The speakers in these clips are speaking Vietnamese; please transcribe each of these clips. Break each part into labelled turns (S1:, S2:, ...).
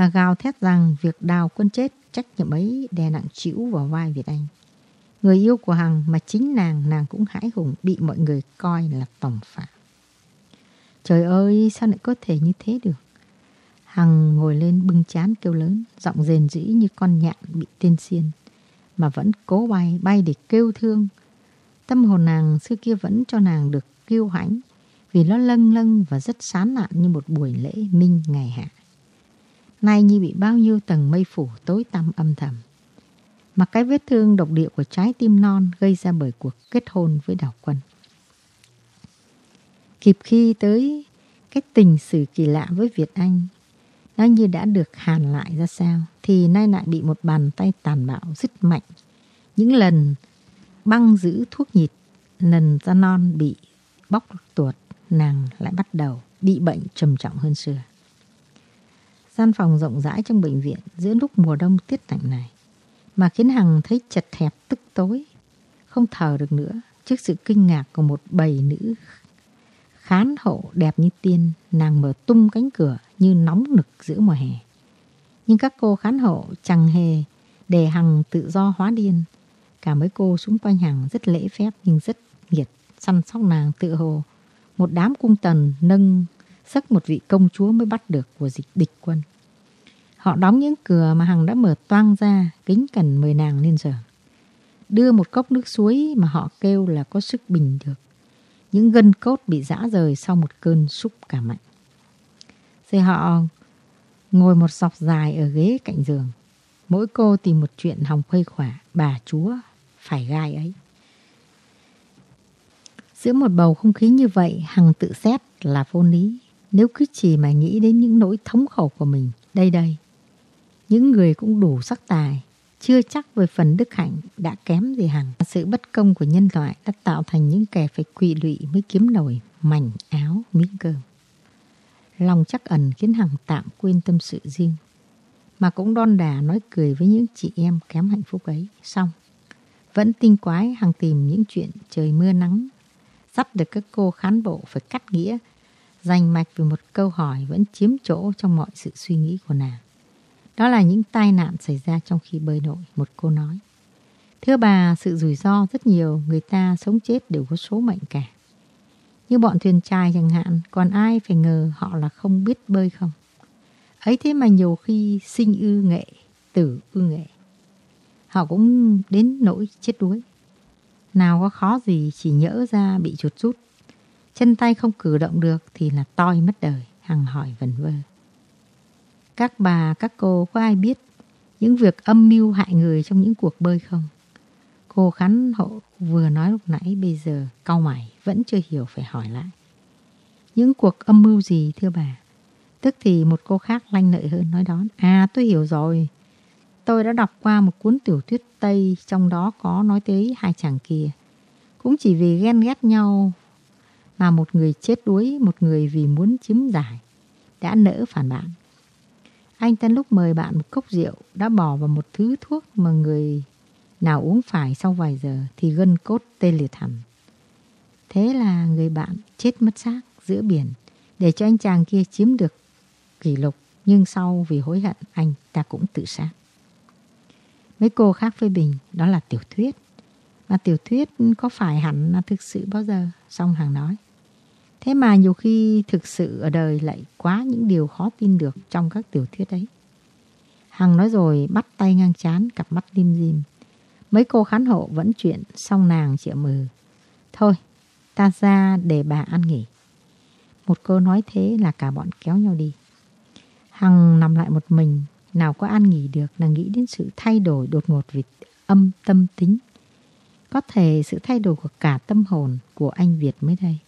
S1: mà gào thét rằng việc đào quân chết trách nhiệm ấy đè nặng chịu vào vai Việt Anh. Người yêu của Hằng mà chính nàng, nàng cũng hãi hùng bị mọi người coi là tòng phạm. Trời ơi, sao lại có thể như thế được? Hằng ngồi lên bưng chán kêu lớn, giọng rền rĩ như con nhạn bị tên xiên, mà vẫn cố bay, bay để kêu thương. Tâm hồn nàng xưa kia vẫn cho nàng được kiêu hãnh, vì nó lâng lâng và rất sán lạn như một buổi lễ minh ngày hạ. Nay như bị bao nhiêu tầng mây phủ tối tăm âm thầm. Mà cái vết thương độc địa của trái tim non gây ra bởi cuộc kết hôn với đảo quân. Kịp khi tới cái tình sử kỳ lạ với Việt Anh, nó như đã được hàn lại ra sao, thì nay lại bị một bàn tay tàn bạo dứt mạnh. Những lần băng giữ thuốc nhịt, lần da non bị bóc tuột, nàng lại bắt đầu bị bệnh trầm trọng hơn xưa. Gian phòng rộng rãi trong bệnh viện giữa lúc mùa đông tiết lạnh này, mà khiến Hằng thấy chật hẹp tức tối, không thở được nữa trước sự kinh ngạc của một bầy nữ khán hộ đẹp như tiên, nàng mở tung cánh cửa như nóng nực giữa mùa hè. Nhưng các cô khán hộ chẳng hề để Hằng tự do hóa điên. Cả mấy cô xung quanh Hằng rất lễ phép nhưng rất nghiệt, săn sóc nàng tự hồ. Một đám cung tần nâng sắc một vị công chúa mới bắt được của dịch địch quân. Họ đóng những cửa mà Hằng đã mở toang ra, kính cẩn mời nàng lên giường. Đưa một cốc nước suối mà họ kêu là có sức bình được những gân cốt bị rã rời sau một cơn xúc cả mạnh. Rồi họ ngồi một dọc dài ở ghế cạnh giường. Mỗi cô tìm một chuyện hòng khuây khỏa bà chúa phải gai ấy. Giữa một bầu không khí như vậy, Hằng tự xét là vô lý. Nếu cứ chỉ mà nghĩ đến những nỗi thống khổ của mình, đây đây. Những người cũng đủ sắc tài, chưa chắc về phần đức hạnh đã kém gì hằng. Sự bất công của nhân loại đã tạo thành những kẻ phải quỵ lụy mới kiếm nổi mảnh áo miếng cơm. Lòng chắc ẩn khiến Hằng tạm quên tâm sự riêng. Mà cũng đon đà nói cười với những chị em kém hạnh phúc ấy. Xong, vẫn tinh quái Hằng tìm những chuyện trời mưa nắng. Dắt được các cô khán bộ phải cắt nghĩa. Dành mạch về một câu hỏi vẫn chiếm chỗ trong mọi sự suy nghĩ của nàng. Đó là những tai nạn xảy ra trong khi bơi nội, một cô nói. Thưa bà, sự rủi ro rất nhiều, người ta sống chết đều có số mệnh cả. Như bọn thuyền trai chẳng hạn, còn ai phải ngờ họ là không biết bơi không? Ấy thế mà nhiều khi sinh ư nghệ, tử ư nghệ. Họ cũng đến nỗi chết đuối. Nào có khó gì chỉ nhỡ ra bị chuột rút. Chân tay không cử động được thì là toi mất đời, hằng hỏi vần vơ. Các bà, các cô có ai biết những việc âm mưu hại người trong những cuộc bơi không? Cô khán hộ vừa nói lúc nãy bây giờ cau mày vẫn chưa hiểu phải hỏi lại. Những cuộc âm mưu gì thưa bà? Tức thì một cô khác lanh lợi hơn nói đón. À tôi hiểu rồi. Tôi đã đọc qua một cuốn tiểu thuyết Tây trong đó có nói tới hai chàng kia. Cũng chỉ vì ghen ghét nhau mà một người chết đuối, một người vì muốn chiếm giải đã nỡ phản bạn. Anh ta lúc mời bạn một cốc rượu đã bỏ vào một thứ thuốc mà người nào uống phải sau vài giờ thì gân cốt tê liệt hẳn. Thế là người bạn chết mất xác giữa biển để cho anh chàng kia chiếm được kỷ lục nhưng sau vì hối hận anh ta cũng tự sát. Mấy cô khác phê bình đó là tiểu thuyết. Mà tiểu thuyết có phải hẳn là thực sự bao giờ? Xong hàng nói. Thế mà nhiều khi thực sự ở đời lại quá những điều khó tin được trong các tiểu thuyết ấy. Hằng nói rồi bắt tay ngang chán cặp mắt lim dim. Mấy cô khán hộ vẫn chuyện xong nàng chịu mừ. Thôi, ta ra để bà ăn nghỉ. Một cô nói thế là cả bọn kéo nhau đi. Hằng nằm lại một mình, nào có ăn nghỉ được là nghĩ đến sự thay đổi đột ngột vì âm tâm tính. Có thể sự thay đổi của cả tâm hồn của anh Việt mới đây.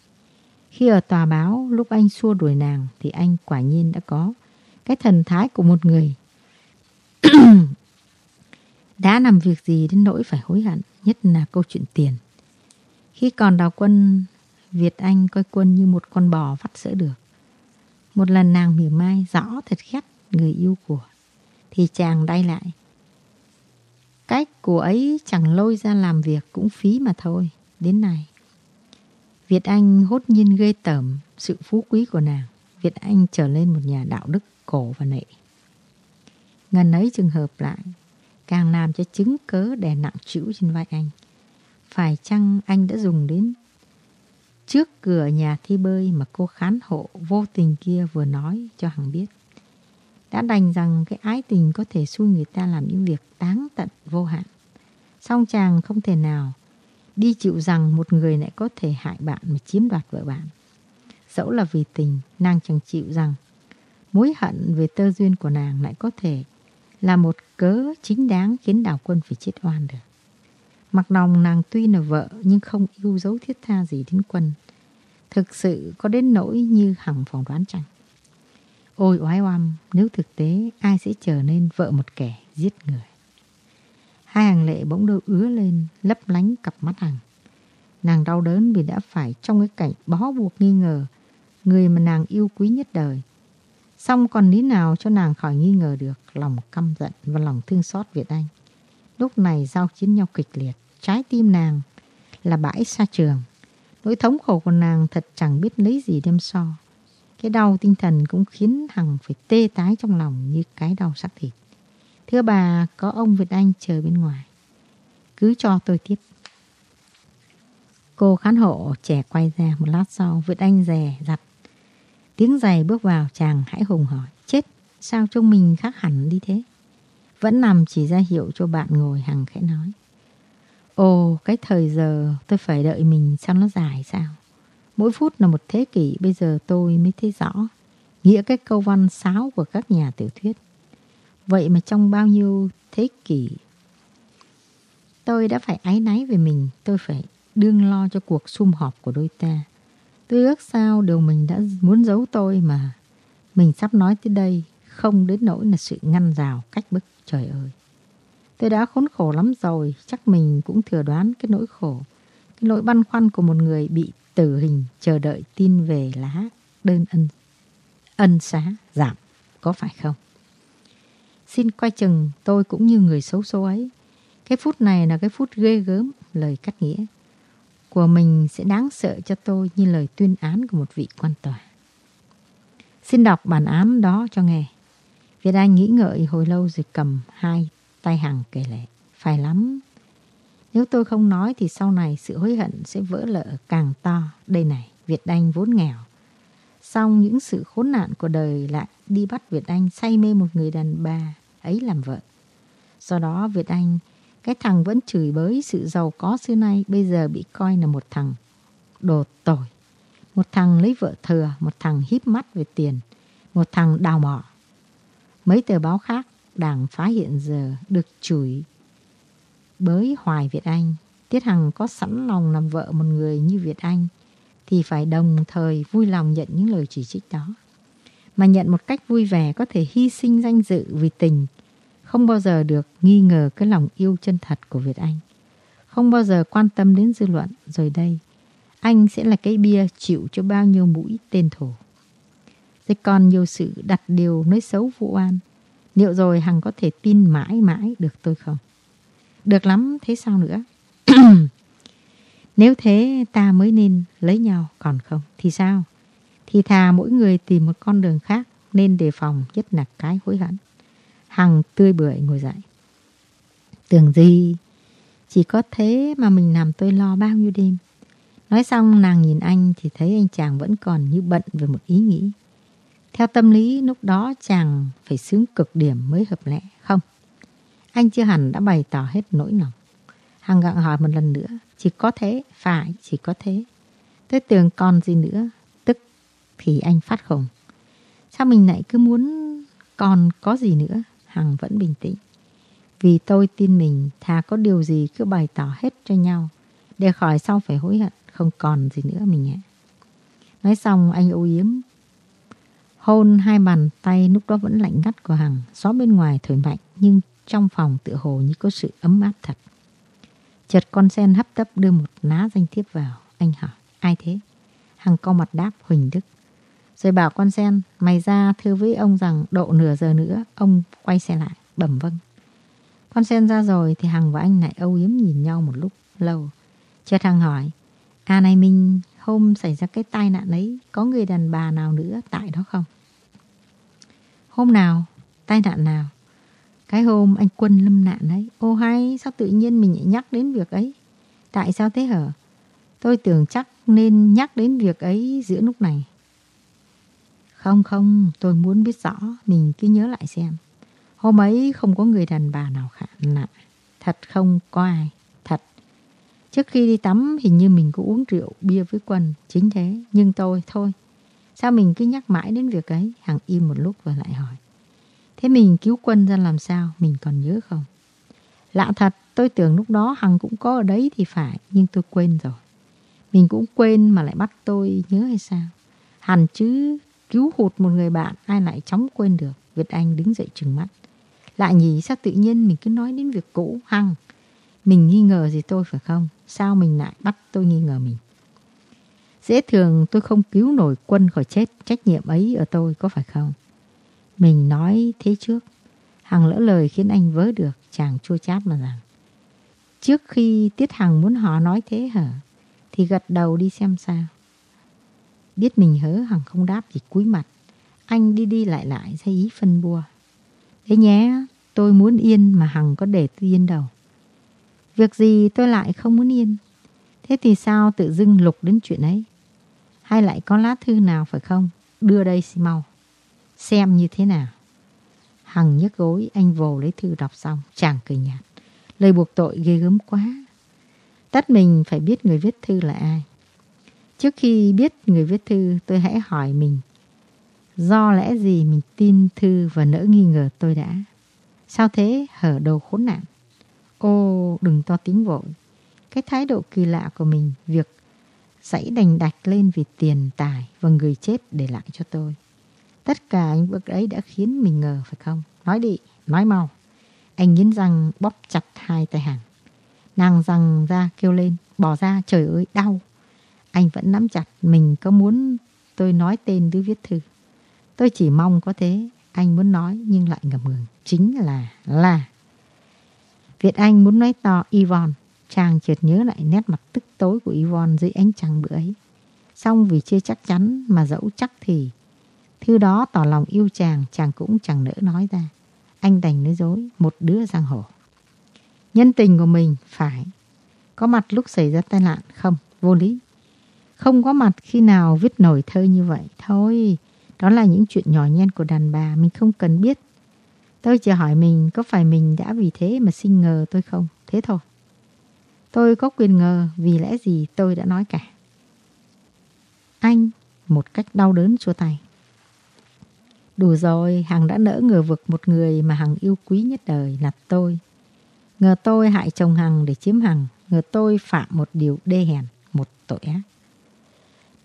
S1: Khi ở tòa báo, lúc anh xua đuổi nàng thì anh quả nhiên đã có cái thần thái của một người. đã làm việc gì đến nỗi phải hối hận, nhất là câu chuyện tiền. Khi còn đào quân, Việt Anh coi quân như một con bò vắt sữa được. Một lần nàng mỉa mai rõ thật khét người yêu của, thì chàng đay lại. Cách của ấy chẳng lôi ra làm việc cũng phí mà thôi, đến này. Việt Anh hốt nhiên ghê tởm sự phú quý của nàng. Việt Anh trở lên một nhà đạo đức cổ và nệ. Ngần ấy trường hợp lại, càng làm cho chứng cớ đè nặng chịu trên vai anh. Phải chăng anh đã dùng đến trước cửa nhà thi bơi mà cô khán hộ vô tình kia vừa nói cho Hằng biết. Đã đành rằng cái ái tình có thể xui người ta làm những việc đáng tận vô hạn. Song chàng không thể nào đi chịu rằng một người lại có thể hại bạn mà chiếm đoạt vợ bạn. Dẫu là vì tình, nàng chẳng chịu rằng mối hận về tơ duyên của nàng lại có thể là một cớ chính đáng khiến đào quân phải chết oan được. Mặc lòng nàng tuy là vợ nhưng không yêu dấu thiết tha gì đến quân. Thực sự có đến nỗi như hằng phỏng đoán chẳng. Ôi oái oăm, nếu thực tế ai sẽ trở nên vợ một kẻ giết người. Hai hàng lệ bỗng đôi ứa lên, lấp lánh cặp mắt hàng. Nàng đau đớn vì đã phải trong cái cảnh bó buộc nghi ngờ người mà nàng yêu quý nhất đời. Xong còn lý nào cho nàng khỏi nghi ngờ được lòng căm giận và lòng thương xót Việt Anh. Lúc này giao chiến nhau kịch liệt, trái tim nàng là bãi xa trường. Nỗi thống khổ của nàng thật chẳng biết lấy gì đem so. Cái đau tinh thần cũng khiến Hằng phải tê tái trong lòng như cái đau xác thịt. Thưa bà, có ông Việt Anh chờ bên ngoài. Cứ cho tôi tiếp. Cô khán hộ trẻ quay ra một lát sau, Việt Anh rè giặt. Tiếng giày bước vào chàng hãy hùng hỏi. Chết, sao trông mình khác hẳn đi thế? Vẫn nằm chỉ ra hiệu cho bạn ngồi Hằng khẽ nói. Ồ, cái thời giờ tôi phải đợi mình sao nó dài sao? Mỗi phút là một thế kỷ, bây giờ tôi mới thấy rõ nghĩa cái câu văn sáo của các nhà tiểu thuyết. Vậy mà trong bao nhiêu thế kỷ tôi đã phải áy náy về mình, tôi phải đương lo cho cuộc sum họp của đôi ta. Tôi ước sao điều mình đã muốn giấu tôi mà mình sắp nói tới đây không đến nỗi là sự ngăn rào cách bức trời ơi. Tôi đã khốn khổ lắm rồi, chắc mình cũng thừa đoán cái nỗi khổ, cái nỗi băn khoăn của một người bị tử hình chờ đợi tin về lá đơn ân ân xá giảm, có phải không? Xin quay chừng tôi cũng như người xấu số ấy. Cái phút này là cái phút ghê gớm, lời cắt nghĩa của mình sẽ đáng sợ cho tôi như lời tuyên án của một vị quan tòa. Xin đọc bản án đó cho nghe. Việt Anh nghĩ ngợi hồi lâu rồi cầm hai tay hàng kể lệ. Phải lắm. Nếu tôi không nói thì sau này sự hối hận sẽ vỡ lỡ càng to. Đây này, Việt Anh vốn nghèo. Xong những sự khốn nạn của đời lại đi bắt Việt Anh say mê một người đàn bà ấy làm vợ. Do đó Việt Anh, cái thằng vẫn chửi bới sự giàu có xưa nay bây giờ bị coi là một thằng đồ tồi. Một thằng lấy vợ thừa, một thằng híp mắt về tiền, một thằng đào mỏ. Mấy tờ báo khác đảng phá hiện giờ được chửi bới Hoài Việt Anh. Tiết Hằng có sẵn lòng làm vợ một người như Việt Anh thì phải đồng thời vui lòng nhận những lời chỉ trích đó. Mà nhận một cách vui vẻ có thể hy sinh danh dự vì tình, không bao giờ được nghi ngờ cái lòng yêu chân thật của Việt Anh. Không bao giờ quan tâm đến dư luận, rồi đây, anh sẽ là cái bia chịu cho bao nhiêu mũi tên thổ. Rồi còn nhiều sự đặt điều nói xấu vụ oan, liệu rồi Hằng có thể tin mãi mãi được tôi không? Được lắm, thế sao nữa? Nếu thế ta mới nên lấy nhau, còn không thì sao? Thì thà mỗi người tìm một con đường khác nên đề phòng nhất là cái hối hận. Hằng tươi bưởi ngồi dậy. Tưởng gì? Chỉ có thế mà mình làm tôi lo bao nhiêu đêm. Nói xong nàng nhìn anh thì thấy anh chàng vẫn còn như bận về một ý nghĩ. Theo tâm lý lúc đó chàng phải sướng cực điểm mới hợp lẽ, không? Anh chưa hẳn đã bày tỏ hết nỗi lòng. Hằng gặng hỏi một lần nữa, chỉ có thế, phải, chỉ có thế. Tôi tưởng còn gì nữa, thì anh phát khùng. Sao mình lại cứ muốn còn có gì nữa? Hằng vẫn bình tĩnh. Vì tôi tin mình thà có điều gì cứ bày tỏ hết cho nhau để khỏi sau phải hối hận không còn gì nữa mình ạ. Nói xong anh âu yếm hôn hai bàn tay lúc đó vẫn lạnh ngắt của Hằng gió bên ngoài thổi mạnh nhưng trong phòng tựa hồ như có sự ấm áp thật. Chợt con sen hấp tấp đưa một lá danh thiếp vào. Anh hỏi, ai thế? Hằng co mặt đáp Huỳnh Đức. Rồi bảo con sen, mày ra thưa với ông rằng độ nửa giờ nữa, ông quay xe lại, bẩm vâng. Con sen ra rồi thì Hằng và anh lại âu yếm nhìn nhau một lúc lâu. Chợt Hằng hỏi, à này mình hôm xảy ra cái tai nạn ấy, có người đàn bà nào nữa tại đó không? Hôm nào? Tai nạn nào? Cái hôm anh Quân lâm nạn ấy, ô hay, sao tự nhiên mình lại nhắc đến việc ấy? Tại sao thế hở Tôi tưởng chắc nên nhắc đến việc ấy giữa lúc này. Không không, tôi muốn biết rõ, mình cứ nhớ lại xem. Hôm ấy không có người đàn bà nào khả nạn. Thật không có ai, thật. Trước khi đi tắm hình như mình có uống rượu bia với Quân, chính thế. Nhưng tôi, thôi, sao mình cứ nhắc mãi đến việc ấy? Hằng im một lúc và lại hỏi. Thế mình cứu Quân ra làm sao? Mình còn nhớ không? Lạ thật, tôi tưởng lúc đó Hằng cũng có ở đấy thì phải, nhưng tôi quên rồi. Mình cũng quên mà lại bắt tôi nhớ hay sao? Hẳn chứ cứu hụt một người bạn, ai lại chóng quên được. Việt Anh đứng dậy trừng mắt. lại nhỉ sao tự nhiên mình cứ nói đến việc cũ Hằng. Mình nghi ngờ gì tôi phải không? Sao mình lại bắt tôi nghi ngờ mình? Dễ thường tôi không cứu nổi quân khỏi chết. Trách nhiệm ấy ở tôi có phải không? Mình nói thế trước. Hằng lỡ lời khiến anh vớ được. Chàng chua chát mà rằng. Trước khi Tiết Hằng muốn họ nói thế hả? Thì gật đầu đi xem sao. Biết mình hớ Hằng không đáp thì cúi mặt. Anh đi đi lại lại thấy ý phân bua. Thế nhé, tôi muốn yên mà Hằng có để tôi yên đâu. Việc gì tôi lại không muốn yên. Thế thì sao tự dưng lục đến chuyện ấy? Hay lại có lá thư nào phải không? Đưa đây xin mau. Xem như thế nào. Hằng nhấc gối, anh vồ lấy thư đọc xong, chàng cười nhạt. Lời buộc tội ghê gớm quá. Tất mình phải biết người viết thư là ai. Trước khi biết người viết thư, tôi hãy hỏi mình. Do lẽ gì mình tin thư và nỡ nghi ngờ tôi đã? Sao thế hở đầu khốn nạn? Ô, đừng to tiếng vội. Cái thái độ kỳ lạ của mình, việc dãy đành đạch lên vì tiền tài và người chết để lại cho tôi. Tất cả những bước ấy đã khiến mình ngờ phải không? Nói đi, nói mau. Anh nghiến răng bóp chặt hai tay hàng. Nàng răng ra kêu lên, bỏ ra, trời ơi, đau. Anh vẫn nắm chặt, mình có muốn tôi nói tên đứa viết thư. Tôi chỉ mong có thế, anh muốn nói nhưng lại ngập ngừng. Chính là, là. Việt Anh muốn nói to Yvonne. Chàng chợt nhớ lại nét mặt tức tối của Yvonne dưới ánh trăng bữa ấy. Xong vì chưa chắc chắn mà dẫu chắc thì Thư đó tỏ lòng yêu chàng, chàng cũng chẳng nỡ nói ra. Anh đành nói dối, một đứa giang hồ. Nhân tình của mình phải có mặt lúc xảy ra tai nạn không, vô lý. Không có mặt khi nào viết nổi thơ như vậy. Thôi, đó là những chuyện nhỏ nhen của đàn bà, mình không cần biết. Tôi chỉ hỏi mình có phải mình đã vì thế mà sinh ngờ tôi không? Thế thôi. Tôi có quyền ngờ vì lẽ gì tôi đã nói cả. Anh một cách đau đớn chua tay. Đủ rồi, Hằng đã nỡ ngờ vực một người mà Hằng yêu quý nhất đời là tôi. Ngờ tôi hại chồng Hằng để chiếm Hằng, ngờ tôi phạm một điều đê hèn, một tội ác.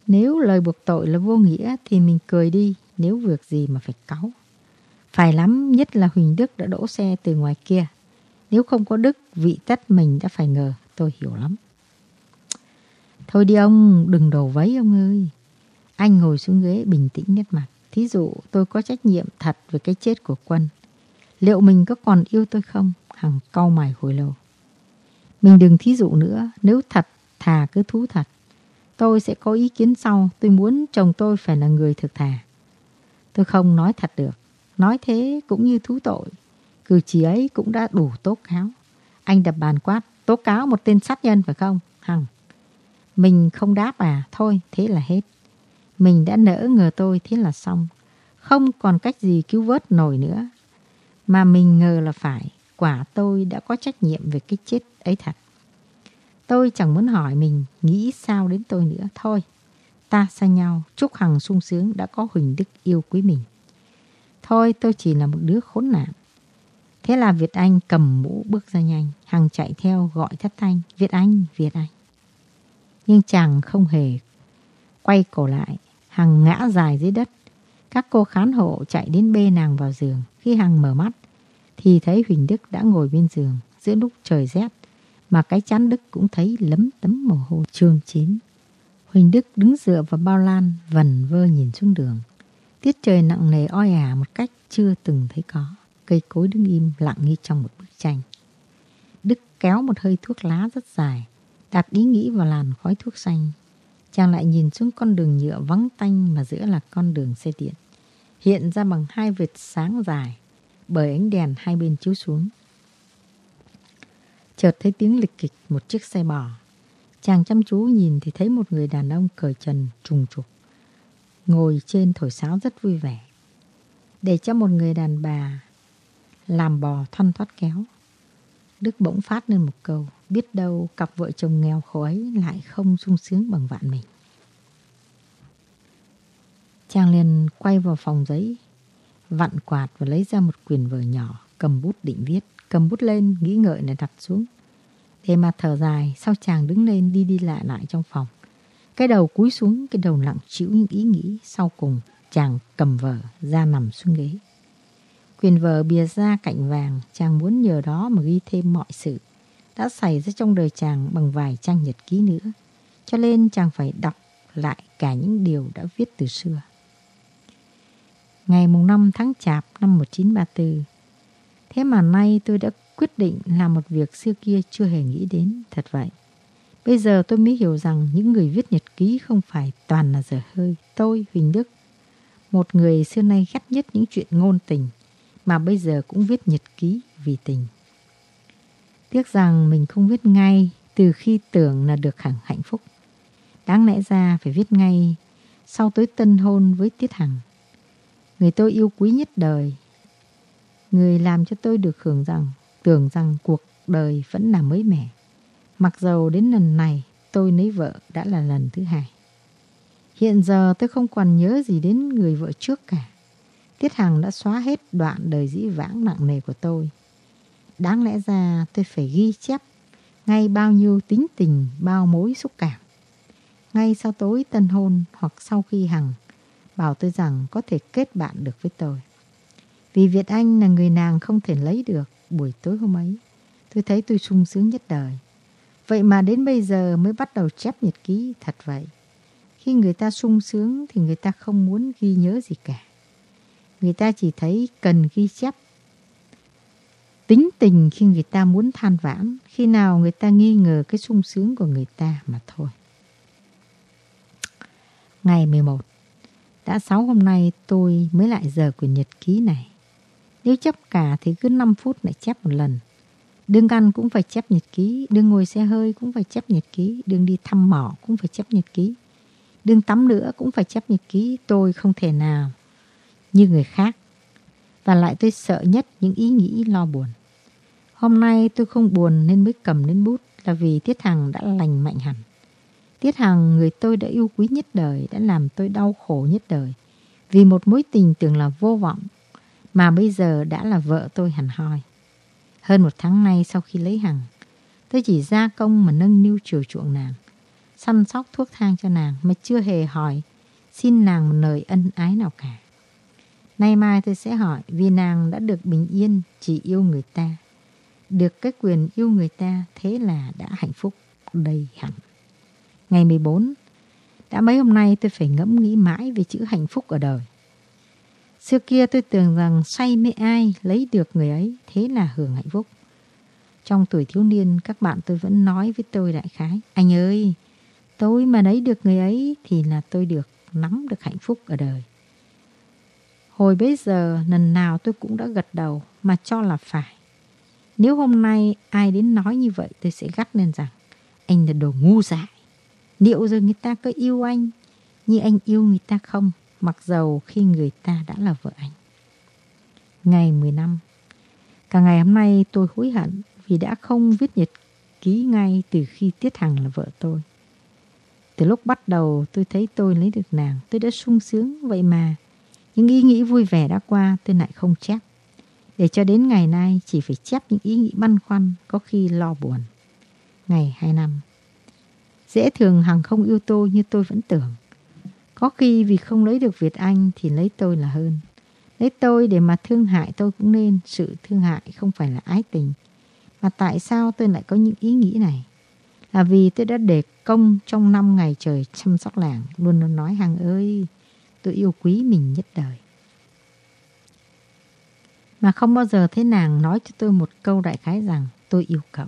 S1: Nếu lời buộc tội là vô nghĩa thì mình cười đi, nếu việc gì mà phải cáu. Phải lắm, nhất là Huỳnh Đức đã đỗ xe từ ngoài kia. Nếu không có Đức, vị tất mình đã phải ngờ, tôi hiểu lắm. Thôi đi ông, đừng đổ vấy ông ơi. Anh ngồi xuống ghế bình tĩnh nét mặt. Thí dụ tôi có trách nhiệm thật về cái chết của Quân. Liệu mình có còn yêu tôi không? Hằng cau mày hồi lâu. Mình đừng thí dụ nữa. Nếu thật, thà cứ thú thật. Tôi sẽ có ý kiến sau. Tôi muốn chồng tôi phải là người thực thà. Tôi không nói thật được. Nói thế cũng như thú tội. Cử chỉ ấy cũng đã đủ tố cáo. Anh đập bàn quát. Tố cáo một tên sát nhân phải không? Hằng. Mình không đáp à? Thôi, thế là hết. Mình đã nỡ ngờ tôi thế là xong. Không còn cách gì cứu vớt nổi nữa. Mà mình ngờ là phải. Quả tôi đã có trách nhiệm về cái chết ấy thật. Tôi chẳng muốn hỏi mình nghĩ sao đến tôi nữa. Thôi, ta xa nhau. Chúc Hằng sung sướng đã có Huỳnh Đức yêu quý mình. Thôi tôi chỉ là một đứa khốn nạn. Thế là Việt Anh cầm mũ bước ra nhanh. Hằng chạy theo gọi thất thanh. Việt Anh, Việt Anh. Nhưng chàng không hề quay cổ lại. Hằng ngã dài dưới đất. Các cô khán hộ chạy đến bê nàng vào giường. Khi Hằng mở mắt, thì thấy Huỳnh Đức đã ngồi bên giường giữa lúc trời rét. Mà cái chán Đức cũng thấy lấm tấm mồ hôi chương chín. Huỳnh Đức đứng dựa vào bao lan, vần vơ nhìn xuống đường. Tiết trời nặng nề oi ả một cách chưa từng thấy có. Cây cối đứng im lặng như trong một bức tranh. Đức kéo một hơi thuốc lá rất dài, đặt ý nghĩ vào làn khói thuốc xanh Chàng lại nhìn xuống con đường nhựa vắng tanh mà giữa là con đường xe điện. Hiện ra bằng hai vệt sáng dài. bởi ánh đèn hai bên chiếu xuống. Chợt thấy tiếng lịch kịch một chiếc xe bò. Chàng chăm chú nhìn thì thấy một người đàn ông cởi trần trùng trục. Ngồi trên thổi sáo rất vui vẻ. Để cho một người đàn bà làm bò thoăn thoát kéo. Đức bỗng phát lên một câu. Biết đâu cặp vợ chồng nghèo khổ ấy lại không sung sướng bằng vạn mình. Chàng liền quay vào phòng giấy, vặn quạt và lấy ra một quyển vở nhỏ, cầm bút định viết. Cầm bút lên, nghĩ ngợi này đặt xuống. Thế mà thở dài, sau chàng đứng lên đi đi lại lại trong phòng. Cái đầu cúi xuống, cái đầu lặng chịu những ý nghĩ. Sau cùng, chàng cầm vở ra nằm xuống ghế. Quyền vở bìa ra cạnh vàng, chàng muốn nhờ đó mà ghi thêm mọi sự đã xảy ra trong đời chàng bằng vài trang nhật ký nữa. Cho nên chàng phải đọc lại cả những điều đã viết từ xưa. Ngày mùng 5 tháng Chạp năm 1934, thế mà nay tôi đã quyết định làm một việc xưa kia chưa hề nghĩ đến, thật vậy. Bây giờ tôi mới hiểu rằng những người viết nhật ký không phải toàn là dở hơi. Tôi, Huỳnh Đức, một người xưa nay ghét nhất những chuyện ngôn tình, mà bây giờ cũng viết nhật ký vì tình. Tiếc rằng mình không viết ngay từ khi tưởng là được hẳn hạnh phúc. Đáng lẽ ra phải viết ngay sau tối tân hôn với Tiết Hằng. Người tôi yêu quý nhất đời. Người làm cho tôi được hưởng rằng, tưởng rằng cuộc đời vẫn là mới mẻ. Mặc dầu đến lần này tôi lấy vợ đã là lần thứ hai. Hiện giờ tôi không còn nhớ gì đến người vợ trước cả. Tiết Hằng đã xóa hết đoạn đời dĩ vãng nặng nề của tôi. Đáng lẽ ra tôi phải ghi chép ngay bao nhiêu tính tình, bao mối xúc cảm. Ngay sau tối tân hôn hoặc sau khi Hằng bảo tôi rằng có thể kết bạn được với tôi. Vì Việt Anh là người nàng không thể lấy được buổi tối hôm ấy. Tôi thấy tôi sung sướng nhất đời. Vậy mà đến bây giờ mới bắt đầu chép nhật ký thật vậy. Khi người ta sung sướng thì người ta không muốn ghi nhớ gì cả. Người ta chỉ thấy cần ghi chép tính tình khi người ta muốn than vãn, khi nào người ta nghi ngờ cái sung sướng của người ta mà thôi. Ngày 11 Đã 6 hôm nay tôi mới lại giờ quyển nhật ký này. Nếu chép cả thì cứ 5 phút lại chép một lần. đường ăn cũng phải chép nhật ký, đường ngồi xe hơi cũng phải chép nhật ký, đường đi thăm mỏ cũng phải chép nhật ký. đường tắm nữa cũng phải chép nhật ký, tôi không thể nào như người khác. Và lại tôi sợ nhất những ý nghĩ lo buồn. Hôm nay tôi không buồn nên mới cầm lên bút là vì Tiết Hằng đã lành mạnh hẳn. Tiết Hằng, người tôi đã yêu quý nhất đời, đã làm tôi đau khổ nhất đời. Vì một mối tình tưởng là vô vọng, mà bây giờ đã là vợ tôi hẳn hoi. Hơn một tháng nay sau khi lấy Hằng, tôi chỉ gia công mà nâng niu chiều chuộng nàng, săn sóc thuốc thang cho nàng mà chưa hề hỏi xin nàng một lời ân ái nào cả. Nay mai tôi sẽ hỏi vì nàng đã được bình yên chỉ yêu người ta được cái quyền yêu người ta thế là đã hạnh phúc đầy hẳn. Ngày 14, đã mấy hôm nay tôi phải ngẫm nghĩ mãi về chữ hạnh phúc ở đời. Xưa kia tôi tưởng rằng say mê ai lấy được người ấy thế là hưởng hạnh phúc. Trong tuổi thiếu niên các bạn tôi vẫn nói với tôi đại khái Anh ơi, tôi mà lấy được người ấy thì là tôi được nắm được hạnh phúc ở đời. Hồi bấy giờ lần nào tôi cũng đã gật đầu mà cho là phải. Nếu hôm nay ai đến nói như vậy tôi sẽ gắt lên rằng anh là đồ ngu dại. Liệu rồi người ta có yêu anh như anh yêu người ta không? Mặc dầu khi người ta đã là vợ anh. Ngày 15 Cả ngày hôm nay tôi hối hận vì đã không viết nhật ký ngay từ khi Tiết Hằng là vợ tôi. Từ lúc bắt đầu tôi thấy tôi lấy được nàng, tôi đã sung sướng vậy mà. Những ý nghĩ vui vẻ đã qua tôi lại không chép để cho đến ngày nay chỉ phải chép những ý nghĩ băn khoăn, có khi lo buồn. Ngày hai năm. Dễ thường Hằng không yêu tôi như tôi vẫn tưởng. Có khi vì không lấy được Việt Anh thì lấy tôi là hơn. Lấy tôi để mà thương hại tôi cũng nên. Sự thương hại không phải là ái tình. Mà tại sao tôi lại có những ý nghĩ này? Là vì tôi đã để công trong năm ngày trời chăm sóc làng. Luôn luôn nói hàng ơi, tôi yêu quý mình nhất đời. Mà không bao giờ thấy nàng nói cho tôi một câu đại khái rằng tôi yêu cậu.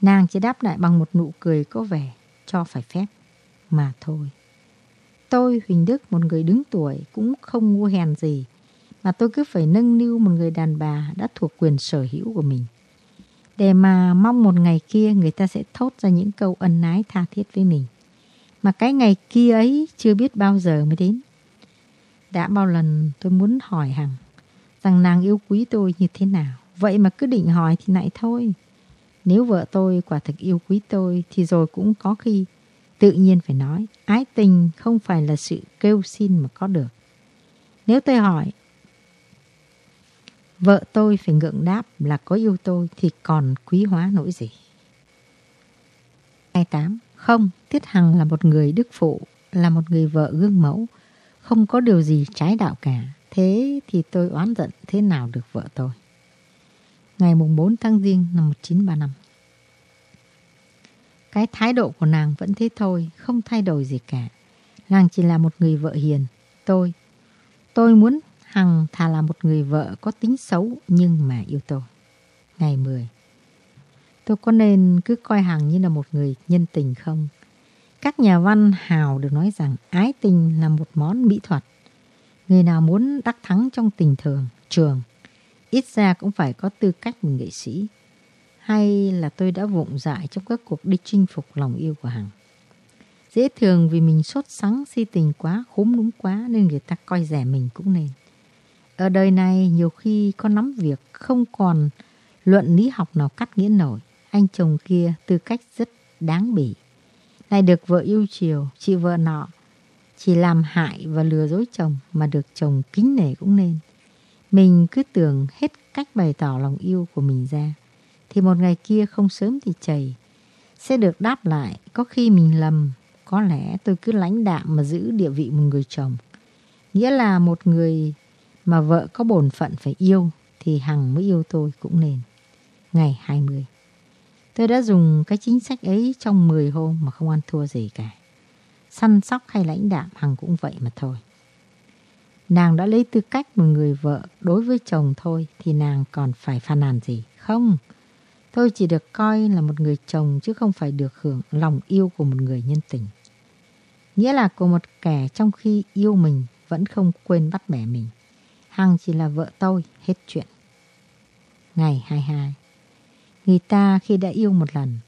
S1: Nàng chỉ đáp lại bằng một nụ cười có vẻ cho phải phép. Mà thôi. Tôi, Huỳnh Đức, một người đứng tuổi cũng không ngu hèn gì. mà tôi cứ phải nâng niu một người đàn bà đã thuộc quyền sở hữu của mình. Để mà mong một ngày kia người ta sẽ thốt ra những câu ân ái tha thiết với mình. Mà cái ngày kia ấy chưa biết bao giờ mới đến. Đã bao lần tôi muốn hỏi Hằng rằng nàng yêu quý tôi như thế nào. Vậy mà cứ định hỏi thì lại thôi. Nếu vợ tôi quả thực yêu quý tôi thì rồi cũng có khi tự nhiên phải nói ái tình không phải là sự kêu xin mà có được. Nếu tôi hỏi vợ tôi phải ngượng đáp là có yêu tôi thì còn quý hóa nỗi gì. 28. Không, Tiết Hằng là một người đức phụ, là một người vợ gương mẫu, không có điều gì trái đạo cả. Thế thì tôi oán giận thế nào được vợ tôi. Ngày mùng 4 tháng Giêng năm 1935 cái thái độ của nàng vẫn thế thôi, không thay đổi gì cả. Nàng chỉ là một người vợ hiền. Tôi, tôi muốn Hằng thà là một người vợ có tính xấu nhưng mà yêu tôi. Ngày 10 Tôi có nên cứ coi Hằng như là một người nhân tình không? Các nhà văn hào được nói rằng ái tình là một món mỹ thuật. Người nào muốn đắc thắng trong tình thường, trường, ít ra cũng phải có tư cách một nghệ sĩ. Hay là tôi đã vụng dại trong các cuộc đi chinh phục lòng yêu của Hằng. Dễ thường vì mình sốt sắng si tình quá, khốn đúng quá nên người ta coi rẻ mình cũng nên. Ở đời này nhiều khi có nắm việc không còn luận lý học nào cắt nghĩa nổi. Anh chồng kia tư cách rất đáng bỉ. Này được vợ yêu chiều, chị vợ nọ chỉ làm hại và lừa dối chồng mà được chồng kính nể cũng nên. Mình cứ tưởng hết cách bày tỏ lòng yêu của mình ra thì một ngày kia không sớm thì chảy sẽ được đáp lại có khi mình lầm có lẽ tôi cứ lãnh đạm mà giữ địa vị một người chồng nghĩa là một người mà vợ có bổn phận phải yêu thì Hằng mới yêu tôi cũng nên. Ngày 20 Tôi đã dùng cái chính sách ấy trong 10 hôm mà không ăn thua gì cả. Săn sóc hay lãnh đạm Hằng cũng vậy mà thôi. Nàng đã lấy tư cách một người vợ đối với chồng thôi thì nàng còn phải phàn nàn gì? Không, tôi chỉ được coi là một người chồng chứ không phải được hưởng lòng yêu của một người nhân tình. Nghĩa là của một kẻ trong khi yêu mình vẫn không quên bắt bẻ mình. Hằng chỉ là vợ tôi, hết chuyện. Ngày 22 Người ta khi đã yêu một lần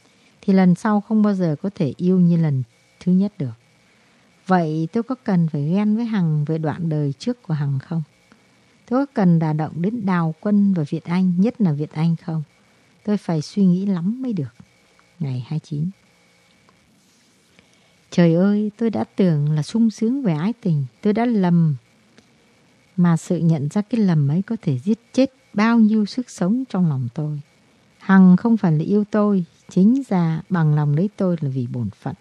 S1: thì lần sau không bao giờ có thể yêu như lần thứ nhất được. Vậy tôi có cần phải ghen với Hằng về đoạn đời trước của Hằng không? Tôi có cần đả động đến Đào Quân và Việt Anh, nhất là Việt Anh không? Tôi phải suy nghĩ lắm mới được. Ngày 29 Trời ơi, tôi đã tưởng là sung sướng về ái tình. Tôi đã lầm mà sự nhận ra cái lầm ấy có thể giết chết bao nhiêu sức sống trong lòng tôi. Hằng không phải là yêu tôi, chính ra bằng lòng lấy tôi là vì bổn phận.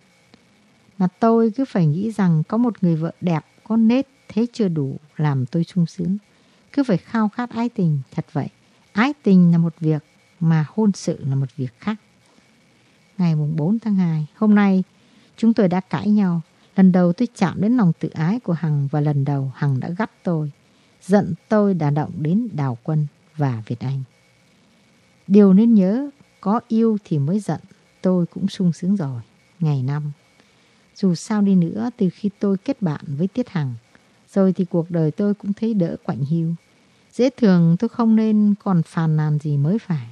S1: Mà tôi cứ phải nghĩ rằng có một người vợ đẹp, có nết, thế chưa đủ làm tôi sung sướng. Cứ phải khao khát ái tình, thật vậy. Ái tình là một việc, mà hôn sự là một việc khác. Ngày 4 tháng 2, hôm nay chúng tôi đã cãi nhau. Lần đầu tôi chạm đến lòng tự ái của Hằng và lần đầu Hằng đã gắt tôi. Giận tôi đã động đến Đào Quân và Việt Anh. Điều nên nhớ, có yêu thì mới giận, tôi cũng sung sướng rồi. Ngày năm. Dù sao đi nữa, từ khi tôi kết bạn với Tiết Hằng, rồi thì cuộc đời tôi cũng thấy đỡ quạnh hiu. Dễ thường tôi không nên còn phàn nàn gì mới phải.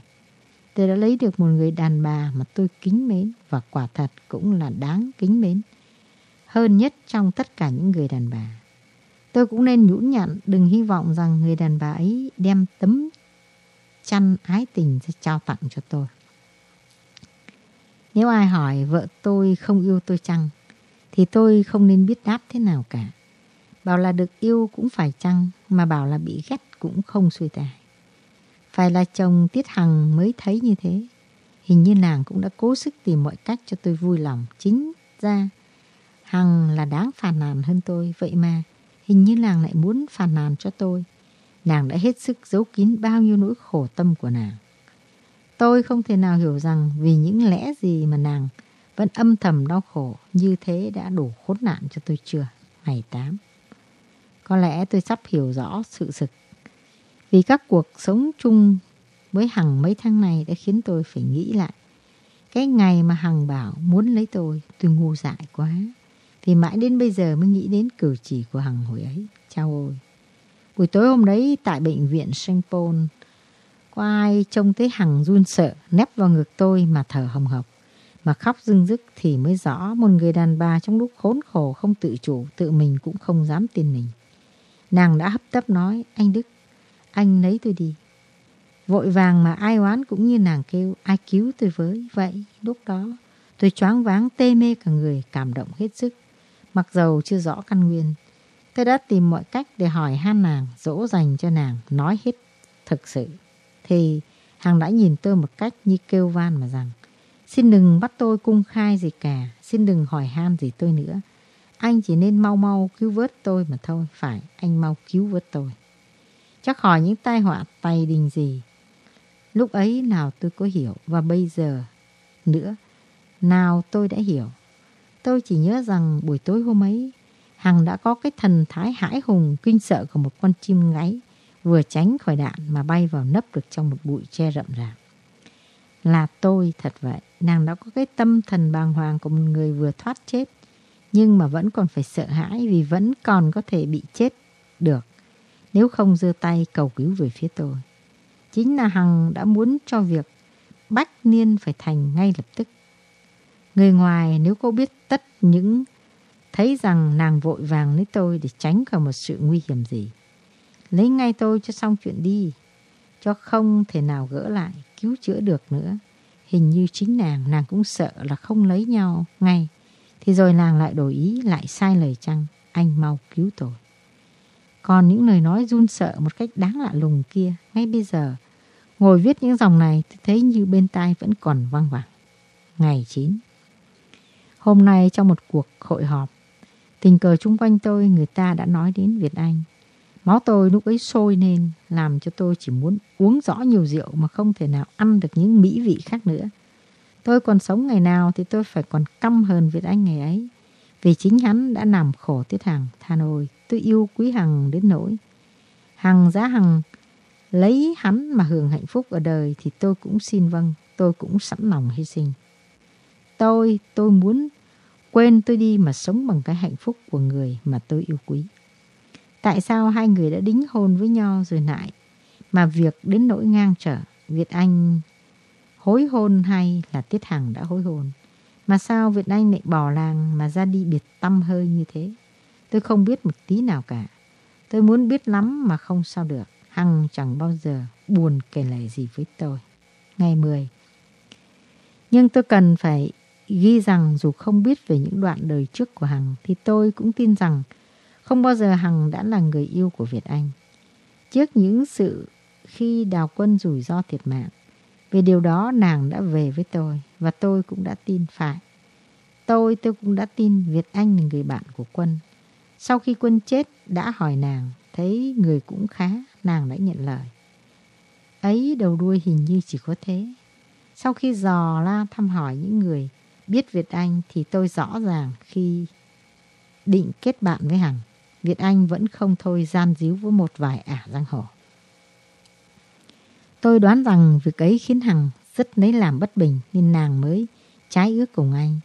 S1: Tôi đã lấy được một người đàn bà mà tôi kính mến và quả thật cũng là đáng kính mến. Hơn nhất trong tất cả những người đàn bà. Tôi cũng nên nhũn nhặn đừng hy vọng rằng người đàn bà ấy đem tấm chăn ái tình ra trao tặng cho tôi. Nếu ai hỏi vợ tôi không yêu tôi chăng, thì tôi không nên biết đáp thế nào cả. Bảo là được yêu cũng phải chăng, mà bảo là bị ghét cũng không xuôi tài. Phải là chồng Tiết Hằng mới thấy như thế. Hình như nàng cũng đã cố sức tìm mọi cách cho tôi vui lòng. Chính ra, Hằng là đáng phàn nàn hơn tôi. Vậy mà, hình như nàng lại muốn phàn nàn cho tôi. Nàng đã hết sức giấu kín bao nhiêu nỗi khổ tâm của nàng. Tôi không thể nào hiểu rằng vì những lẽ gì mà nàng vẫn âm thầm đau khổ như thế đã đủ khốn nạn cho tôi chưa? Ngày 8 Có lẽ tôi sắp hiểu rõ sự thực. Vì các cuộc sống chung với Hằng mấy tháng này đã khiến tôi phải nghĩ lại. Cái ngày mà Hằng bảo muốn lấy tôi, tôi ngu dại quá. Vì mãi đến bây giờ mới nghĩ đến cử chỉ của Hằng hồi ấy. Chao ôi! Buổi tối hôm đấy tại bệnh viện Saint Paul, có ai trông thấy Hằng run sợ nép vào ngực tôi mà thở hồng hộc. Mà khóc rưng rức thì mới rõ một người đàn bà trong lúc khốn khổ không tự chủ, tự mình cũng không dám tin mình. Nàng đã hấp tấp nói, anh Đức, anh lấy tôi đi. Vội vàng mà ai oán cũng như nàng kêu, ai cứu tôi với. Vậy, lúc đó tôi choáng váng tê mê cả người, cảm động hết sức. Mặc dầu chưa rõ căn nguyên, tôi đã tìm mọi cách để hỏi han nàng, dỗ dành cho nàng, nói hết thực sự. Thì Hằng đã nhìn tôi một cách như kêu van mà rằng, xin đừng bắt tôi cung khai gì cả, xin đừng hỏi han gì tôi nữa. Anh chỉ nên mau mau cứu vớt tôi mà thôi, phải, anh mau cứu vớt tôi. Chắc hỏi những tai họa tay đình gì. Lúc ấy nào tôi có hiểu và bây giờ nữa, nào tôi đã hiểu. Tôi chỉ nhớ rằng buổi tối hôm ấy, Hằng đã có cái thần thái hãi hùng kinh sợ của một con chim ngáy vừa tránh khỏi đạn mà bay vào nấp được trong một bụi tre rậm rạp. Là tôi thật vậy, nàng đã có cái tâm thần bàng hoàng của một người vừa thoát chết, nhưng mà vẫn còn phải sợ hãi vì vẫn còn có thể bị chết được nếu không giơ tay cầu cứu về phía tôi. Chính là Hằng đã muốn cho việc bách niên phải thành ngay lập tức. Người ngoài nếu có biết tất những thấy rằng nàng vội vàng lấy tôi để tránh khỏi một sự nguy hiểm gì. Lấy ngay tôi cho xong chuyện đi, cho không thể nào gỡ lại, cứu chữa được nữa. Hình như chính nàng, nàng cũng sợ là không lấy nhau ngay. Thì rồi nàng lại đổi ý, lại sai lời chăng, anh mau cứu tôi. Còn những lời nói run sợ một cách đáng lạ lùng kia, ngay bây giờ, ngồi viết những dòng này, tôi thấy như bên tai vẫn còn vang vẳng. Ngày 9 Hôm nay trong một cuộc hội họp, tình cờ chung quanh tôi người ta đã nói đến Việt Anh. Máu tôi lúc ấy sôi lên, làm cho tôi chỉ muốn uống rõ nhiều rượu mà không thể nào ăn được những mỹ vị khác nữa. Tôi còn sống ngày nào thì tôi phải còn căm hờn Việt Anh ngày ấy. Vì chính hắn đã làm khổ Tiết hàng Than ôi, tôi yêu quý Hằng đến nỗi. Hằng giá Hằng lấy hắn mà hưởng hạnh phúc ở đời thì tôi cũng xin vâng, tôi cũng sẵn lòng hy sinh. Tôi, tôi muốn quên tôi đi mà sống bằng cái hạnh phúc của người mà tôi yêu quý. Tại sao hai người đã đính hôn với nhau rồi lại mà việc đến nỗi ngang trở Việt Anh hối hôn hay là Tiết Hằng đã hối hôn? Mà sao Việt Anh lại bỏ làng mà ra đi biệt tâm hơi như thế? Tôi không biết một tí nào cả. Tôi muốn biết lắm mà không sao được. Hằng chẳng bao giờ buồn kể lể gì với tôi. Ngày 10 Nhưng tôi cần phải ghi rằng dù không biết về những đoạn đời trước của Hằng thì tôi cũng tin rằng không bao giờ Hằng đã là người yêu của Việt Anh. Trước những sự khi đào quân rủi ro thiệt mạng, về điều đó nàng đã về với tôi và tôi cũng đã tin phải. Tôi tôi cũng đã tin Việt Anh là người bạn của quân. Sau khi quân chết đã hỏi nàng, thấy người cũng khá, nàng đã nhận lời. Ấy đầu đuôi hình như chỉ có thế. Sau khi dò la thăm hỏi những người biết Việt Anh thì tôi rõ ràng khi định kết bạn với Hằng. Việt Anh vẫn không thôi gian díu với một vài ả giang hồ. Tôi đoán rằng việc ấy khiến Hằng rất lấy làm bất bình nên nàng mới trái ước cùng anh.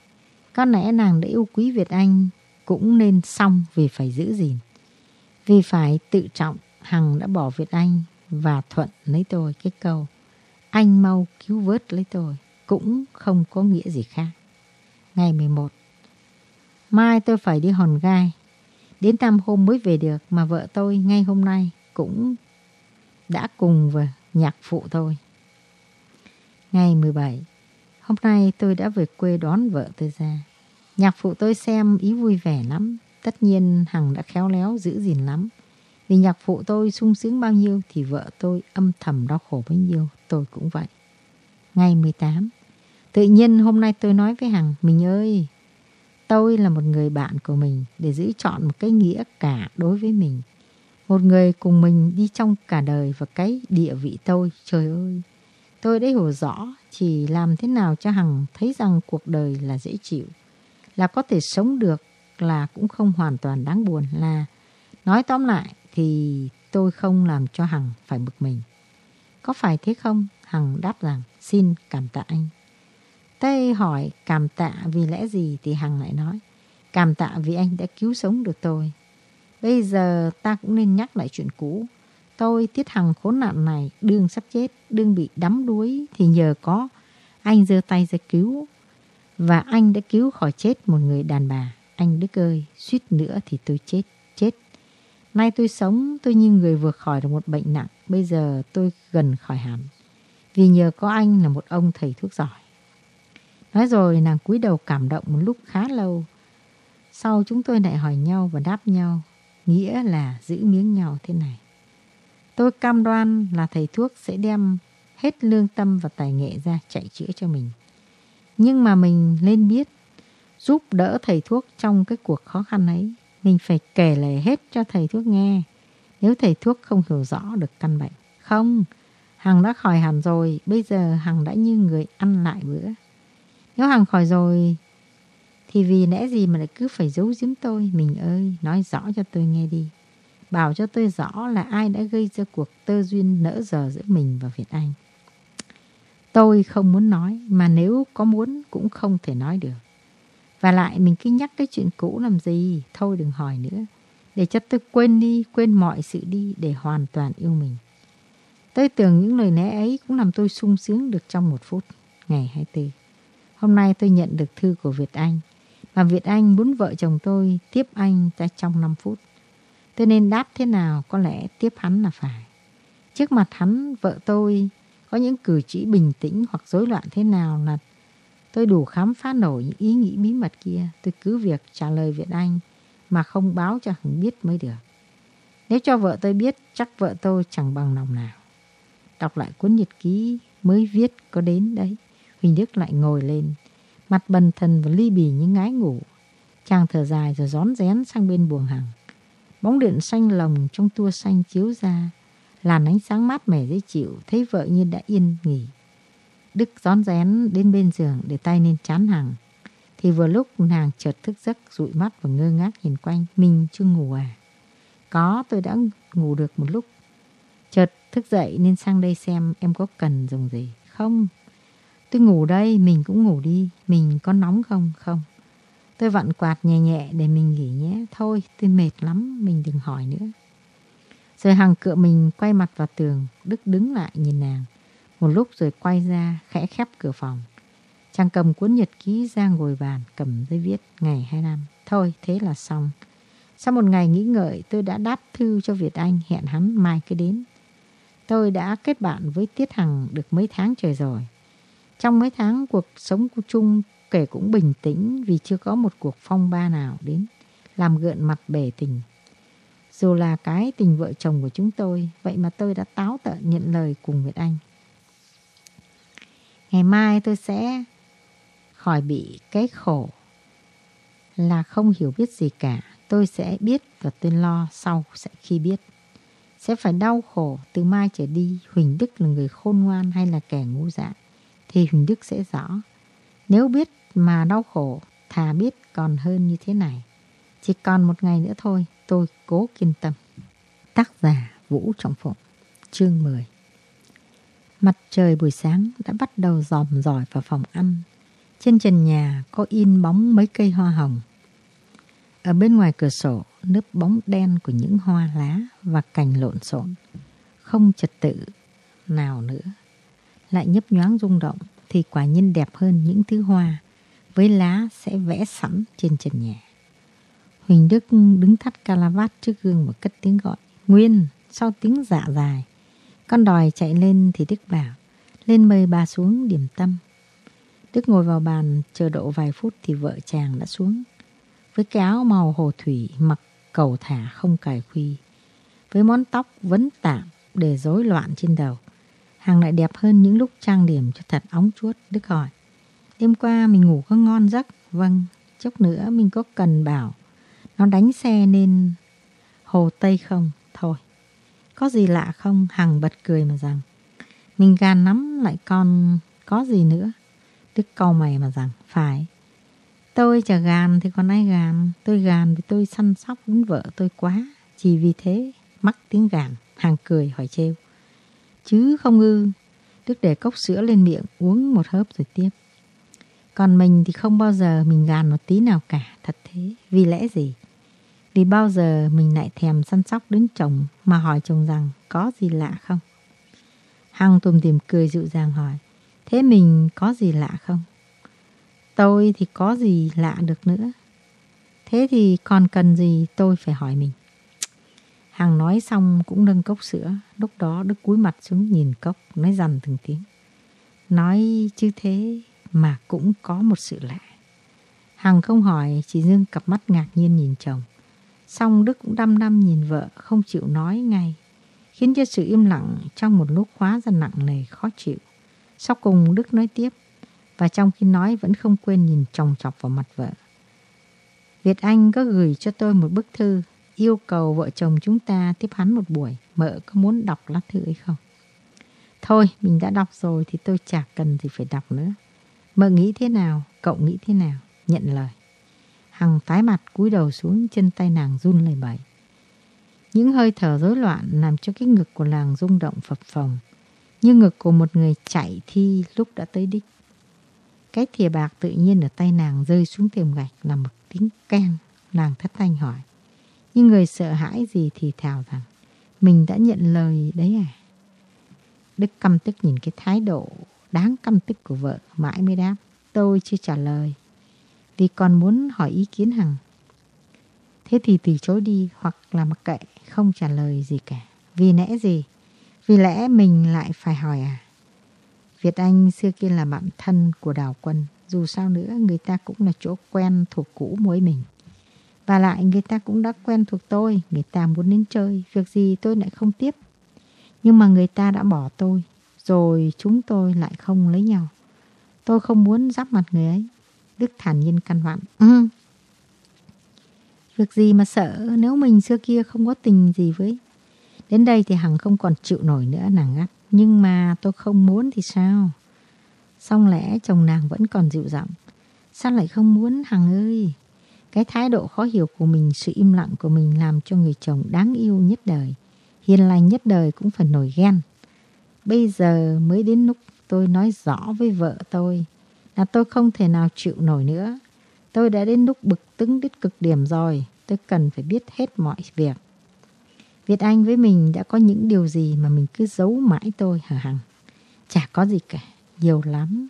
S1: Có lẽ nàng đã yêu quý Việt Anh cũng nên xong vì phải giữ gìn. Vì phải tự trọng, Hằng đã bỏ Việt Anh và thuận lấy tôi cái câu anh mau cứu vớt lấy tôi cũng không có nghĩa gì khác. Ngày 11 Mai tôi phải đi hòn gai Đến tam hôm mới về được mà vợ tôi ngay hôm nay cũng đã cùng với nhạc phụ tôi. Ngày 17, hôm nay tôi đã về quê đón vợ tôi ra. Nhạc phụ tôi xem ý vui vẻ lắm. Tất nhiên Hằng đã khéo léo giữ gìn lắm. Vì nhạc phụ tôi sung sướng bao nhiêu thì vợ tôi âm thầm đau khổ bấy nhiêu. Tôi cũng vậy. Ngày 18, tự nhiên hôm nay tôi nói với Hằng, mình ơi, Tôi là một người bạn của mình để giữ chọn một cái nghĩa cả đối với mình. Một người cùng mình đi trong cả đời và cái địa vị tôi. Trời ơi! Tôi đã hiểu rõ chỉ làm thế nào cho Hằng thấy rằng cuộc đời là dễ chịu. Là có thể sống được là cũng không hoàn toàn đáng buồn là nói tóm lại thì tôi không làm cho Hằng phải bực mình. Có phải thế không? Hằng đáp rằng xin cảm tạ anh. Tây hỏi cảm tạ vì lẽ gì thì Hằng lại nói. Cảm tạ vì anh đã cứu sống được tôi. Bây giờ ta cũng nên nhắc lại chuyện cũ. Tôi Tiết Hằng khốn nạn này đương sắp chết, đương bị đắm đuối thì nhờ có anh giơ tay ra cứu. Và anh đã cứu khỏi chết một người đàn bà. Anh Đức ơi, suýt nữa thì tôi chết, chết. Nay tôi sống, tôi như người vừa khỏi được một bệnh nặng. Bây giờ tôi gần khỏi hẳn. Vì nhờ có anh là một ông thầy thuốc giỏi. Nói rồi nàng cúi đầu cảm động một lúc khá lâu. Sau chúng tôi lại hỏi nhau và đáp nhau. Nghĩa là giữ miếng nhau thế này. Tôi cam đoan là thầy thuốc sẽ đem hết lương tâm và tài nghệ ra chạy chữa cho mình. Nhưng mà mình nên biết giúp đỡ thầy thuốc trong cái cuộc khó khăn ấy. Mình phải kể lại hết cho thầy thuốc nghe. Nếu thầy thuốc không hiểu rõ được căn bệnh. Không, Hằng đã khỏi hẳn rồi. Bây giờ Hằng đã như người ăn lại bữa. Nếu Hằng khỏi rồi thì vì lẽ gì mà lại cứ phải giấu giếm tôi. Mình ơi, nói rõ cho tôi nghe đi. Bảo cho tôi rõ là ai đã gây ra cuộc tơ duyên nỡ giờ giữa mình và Việt Anh. Tôi không muốn nói, mà nếu có muốn cũng không thể nói được. Và lại mình cứ nhắc cái chuyện cũ làm gì, thôi đừng hỏi nữa. Để cho tôi quên đi, quên mọi sự đi để hoàn toàn yêu mình. Tôi tưởng những lời lẽ ấy cũng làm tôi sung sướng được trong một phút, ngày 24. Hôm nay tôi nhận được thư của Việt Anh, mà Việt Anh muốn vợ chồng tôi tiếp anh ra trong 5 phút. Tôi nên đáp thế nào có lẽ tiếp hắn là phải. Trước mặt hắn, vợ tôi có những cử chỉ bình tĩnh hoặc rối loạn thế nào là tôi đủ khám phá nổi những ý nghĩ bí mật kia. Tôi cứ việc trả lời Việt Anh mà không báo cho hắn biết mới được. Nếu cho vợ tôi biết, chắc vợ tôi chẳng bằng lòng nào. Đọc lại cuốn nhật ký mới viết có đến đấy. Huỳnh Đức lại ngồi lên, mặt bần thần và ly bì như ngái ngủ. Chàng thở dài rồi rón rén sang bên buồng hằng Bóng điện xanh lồng trong tua xanh chiếu ra, làn ánh sáng mát mẻ dễ chịu, thấy vợ như đã yên nghỉ. Đức rón rén đến bên giường để tay lên chán hàng. Thì vừa lúc nàng chợt thức giấc dụi mắt và ngơ ngác nhìn quanh. Mình chưa ngủ à? Có, tôi đã ngủ được một lúc. Chợt thức dậy nên sang đây xem em có cần dùng gì. Không, tôi ngủ đây, mình cũng ngủ đi. Mình có nóng không? Không. Tôi vặn quạt nhẹ nhẹ để mình nghỉ nhé. Thôi, tôi mệt lắm, mình đừng hỏi nữa. Rồi Hằng cựa mình quay mặt vào tường, Đức đứng lại nhìn nàng. Một lúc rồi quay ra, khẽ khép cửa phòng. Chàng cầm cuốn nhật ký ra ngồi bàn, cầm giấy viết ngày hai năm. Thôi, thế là xong. Sau một ngày nghĩ ngợi, tôi đã đáp thư cho Việt Anh, hẹn hắn mai cứ đến. Tôi đã kết bạn với Tiết Hằng được mấy tháng trời rồi. Trong mấy tháng cuộc sống của chung kể cũng bình tĩnh vì chưa có một cuộc phong ba nào đến làm gợn mặt bể tình. Dù là cái tình vợ chồng của chúng tôi, vậy mà tôi đã táo tợn nhận lời cùng Nguyệt Anh. Ngày mai tôi sẽ khỏi bị cái khổ là không hiểu biết gì cả. Tôi sẽ biết và tôi lo sau sẽ khi biết. Sẽ phải đau khổ từ mai trở đi Huỳnh Đức là người khôn ngoan hay là kẻ ngu dại thì Huỳnh Đức sẽ rõ. Nếu biết mà đau khổ thà biết còn hơn như thế này. Chỉ còn một ngày nữa thôi, tôi cố kiên tâm. Tác giả Vũ Trọng Phụng, chương 10 Mặt trời buổi sáng đã bắt đầu dòm dòi vào phòng ăn. Trên trần nhà có in bóng mấy cây hoa hồng. Ở bên ngoài cửa sổ, nếp bóng đen của những hoa lá và cành lộn xộn. Không trật tự nào nữa. Lại nhấp nhoáng rung động thì quả nhiên đẹp hơn những thứ hoa với lá sẽ vẽ sẵn trên trần nhà. Huỳnh Đức đứng thắt calavat trước gương và cất tiếng gọi. Nguyên, sau tiếng dạ dài. Con đòi chạy lên thì Đức bảo. Lên mời bà xuống điểm tâm. Đức ngồi vào bàn chờ độ vài phút thì vợ chàng đã xuống. Với cái áo màu hồ thủy mặc cầu thả không cài khuy. Với món tóc vấn tạm để rối loạn trên đầu. Hàng lại đẹp hơn những lúc trang điểm cho thật óng chuốt. Đức hỏi. Đêm qua mình ngủ có ngon giấc. Vâng, chốc nữa mình có cần bảo nó đánh xe nên Hồ Tây không? Thôi, có gì lạ không? Hằng bật cười mà rằng Mình gan lắm lại còn có gì nữa? Đức câu mày mà rằng Phải, tôi chả gàn thì còn ai gàn Tôi gàn vì tôi săn sóc đến vợ tôi quá Chỉ vì thế mắc tiếng gàn Hằng cười hỏi trêu Chứ không ư Đức để cốc sữa lên miệng uống một hớp rồi tiếp còn mình thì không bao giờ mình gàn một tí nào cả, thật thế. Vì lẽ gì? Vì bao giờ mình lại thèm săn sóc đến chồng mà hỏi chồng rằng có gì lạ không? Hằng tùm tìm cười dịu dàng hỏi, thế mình có gì lạ không? Tôi thì có gì lạ được nữa. Thế thì còn cần gì tôi phải hỏi mình. Hằng nói xong cũng nâng cốc sữa. Lúc đó Đức cúi mặt xuống nhìn cốc, nói dằn từng tiếng. Nói chứ thế mà cũng có một sự lạ. Hằng không hỏi, chỉ dương cặp mắt ngạc nhiên nhìn chồng. Xong Đức cũng đăm đăm nhìn vợ, không chịu nói ngay. Khiến cho sự im lặng trong một lúc khóa ra nặng nề khó chịu. Sau cùng Đức nói tiếp, và trong khi nói vẫn không quên nhìn chồng chọc vào mặt vợ. Việt Anh có gửi cho tôi một bức thư yêu cầu vợ chồng chúng ta tiếp hắn một buổi. Mợ có muốn đọc lá thư ấy không? Thôi, mình đã đọc rồi thì tôi chả cần gì phải đọc nữa. Mợ nghĩ thế nào? Cậu nghĩ thế nào? Nhận lời. Hằng tái mặt cúi đầu xuống chân tay nàng run lẩy bẩy. Những hơi thở rối loạn làm cho cái ngực của nàng rung động phập phồng. Như ngực của một người chạy thi lúc đã tới đích. Cái thìa bạc tự nhiên ở tay nàng rơi xuống tiềm gạch là một tiếng keng. Nàng thất thanh hỏi. Nhưng người sợ hãi gì thì thào rằng, mình đã nhận lời đấy à? Đức căm tức nhìn cái thái độ đáng căm tức của vợ, mãi mới đáp. Tôi chưa trả lời vì còn muốn hỏi ý kiến Hằng. Thế thì từ chối đi hoặc là mặc kệ, không trả lời gì cả. Vì lẽ gì? Vì lẽ mình lại phải hỏi à? Việt Anh xưa kia là bạn thân của Đào Quân. Dù sao nữa, người ta cũng là chỗ quen thuộc cũ mỗi mình. Và lại, người ta cũng đã quen thuộc tôi. Người ta muốn đến chơi. Việc gì tôi lại không tiếp. Nhưng mà người ta đã bỏ tôi. Rồi chúng tôi lại không lấy nhau. Tôi không muốn giáp mặt người ấy. Đức thản nhiên căn hoạn. Ừ. Việc gì mà sợ nếu mình xưa kia không có tình gì với. Đến đây thì Hằng không còn chịu nổi nữa nàng ngắt. Nhưng mà tôi không muốn thì sao? Xong lẽ chồng nàng vẫn còn dịu giọng. Sao lại không muốn Hằng ơi? Cái thái độ khó hiểu của mình, sự im lặng của mình làm cho người chồng đáng yêu nhất đời. Hiền lành nhất đời cũng phải nổi ghen. Bây giờ mới đến lúc tôi nói rõ với vợ tôi là tôi không thể nào chịu nổi nữa. Tôi đã đến lúc bực tứng đến cực điểm rồi. Tôi cần phải biết hết mọi việc. Việt Anh với mình đã có những điều gì mà mình cứ giấu mãi tôi hả Hằng? Chả có gì cả, nhiều lắm.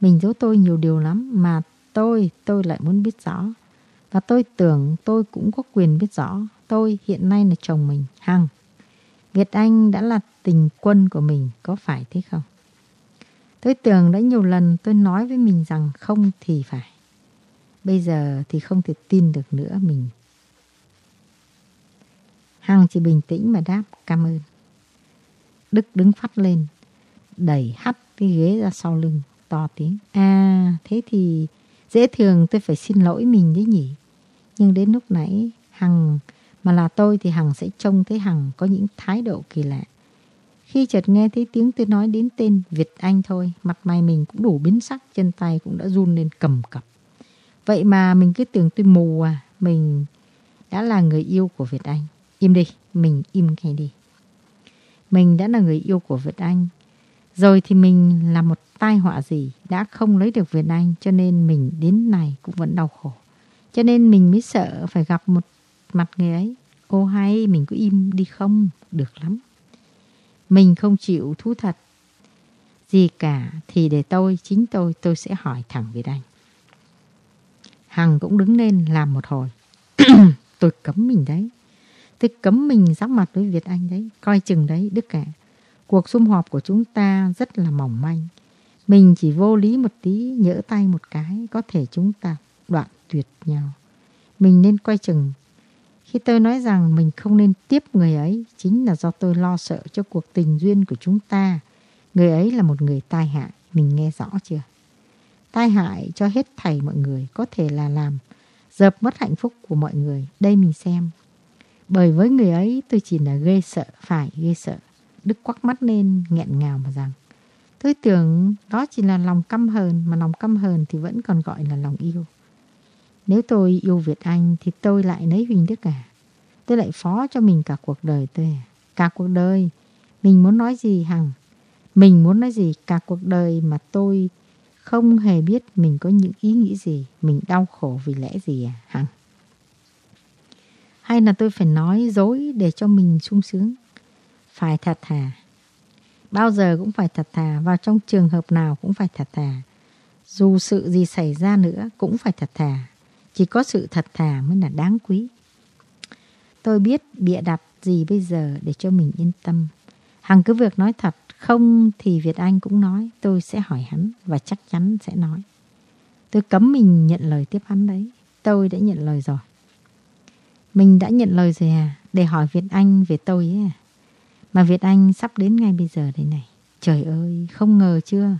S1: Mình giấu tôi nhiều điều lắm mà tôi, tôi lại muốn biết rõ. Và tôi tưởng tôi cũng có quyền biết rõ. Tôi hiện nay là chồng mình, Hằng. Việt Anh đã là tình quân của mình, có phải thế không? Tôi tưởng đã nhiều lần tôi nói với mình rằng không thì phải. Bây giờ thì không thể tin được nữa mình Hằng chỉ bình tĩnh mà đáp cảm ơn. Đức đứng phát lên, đẩy hắt cái ghế ra sau lưng, to tiếng. À, thế thì dễ thường tôi phải xin lỗi mình đấy nhỉ. Nhưng đến lúc nãy Hằng, mà là tôi thì Hằng sẽ trông thấy Hằng có những thái độ kỳ lạ. Khi chợt nghe thấy tiếng tôi nói đến tên Việt Anh thôi, mặt mày mình cũng đủ biến sắc, chân tay cũng đã run lên cầm cập. Vậy mà mình cứ tưởng tôi mù à, mình đã là người yêu của Việt Anh. Im đi, mình im ngay đi. Mình đã là người yêu của Việt Anh. Rồi thì mình là một tai họa gì đã không lấy được Việt Anh cho nên mình đến này cũng vẫn đau khổ. Cho nên mình mới sợ phải gặp một mặt người ấy. Ô hay mình cứ im đi không? Được lắm. Mình không chịu thú thật gì cả thì để tôi, chính tôi, tôi sẽ hỏi thẳng Việt Anh. Hằng cũng đứng lên làm một hồi. tôi cấm mình đấy. Tôi cấm mình giáp mặt với Việt Anh đấy. Coi chừng đấy, Đức cả. Cuộc sum họp của chúng ta rất là mỏng manh. Mình chỉ vô lý một tí, nhỡ tay một cái, có thể chúng ta đoạn tuyệt nhau. Mình nên quay chừng. Khi tôi nói rằng mình không nên tiếp người ấy, chính là do tôi lo sợ cho cuộc tình duyên của chúng ta. Người ấy là một người tai hại, mình nghe rõ chưa? Tai hại cho hết thảy mọi người, có thể là làm dập mất hạnh phúc của mọi người. Đây mình xem, bởi với người ấy tôi chỉ là ghê sợ, phải ghê sợ. Đức quắc mắt lên nghẹn ngào mà rằng. Tôi tưởng đó chỉ là lòng căm hờn, mà lòng căm hờn thì vẫn còn gọi là lòng yêu. Nếu tôi yêu Việt Anh thì tôi lại lấy Huỳnh Đức à. Tôi lại phó cho mình cả cuộc đời tôi à. Cả cuộc đời, mình muốn nói gì Hằng? Mình muốn nói gì cả cuộc đời mà tôi không hề biết mình có những ý nghĩ gì, mình đau khổ vì lẽ gì à Hằng? hay là tôi phải nói dối để cho mình sung sướng? Phải thật thà. Bao giờ cũng phải thật thà, vào trong trường hợp nào cũng phải thật thà. Dù sự gì xảy ra nữa cũng phải thật thà. Chỉ có sự thật thà mới là đáng quý. Tôi biết bịa đặt gì bây giờ để cho mình yên tâm. Hằng cứ việc nói thật, không thì Việt Anh cũng nói, tôi sẽ hỏi hắn và chắc chắn sẽ nói. Tôi cấm mình nhận lời tiếp hắn đấy. Tôi đã nhận lời rồi. Mình đã nhận lời rồi à? Để hỏi Việt Anh về tôi ấy à? Mà Việt Anh sắp đến ngay bây giờ đây này. Trời ơi, không ngờ chưa?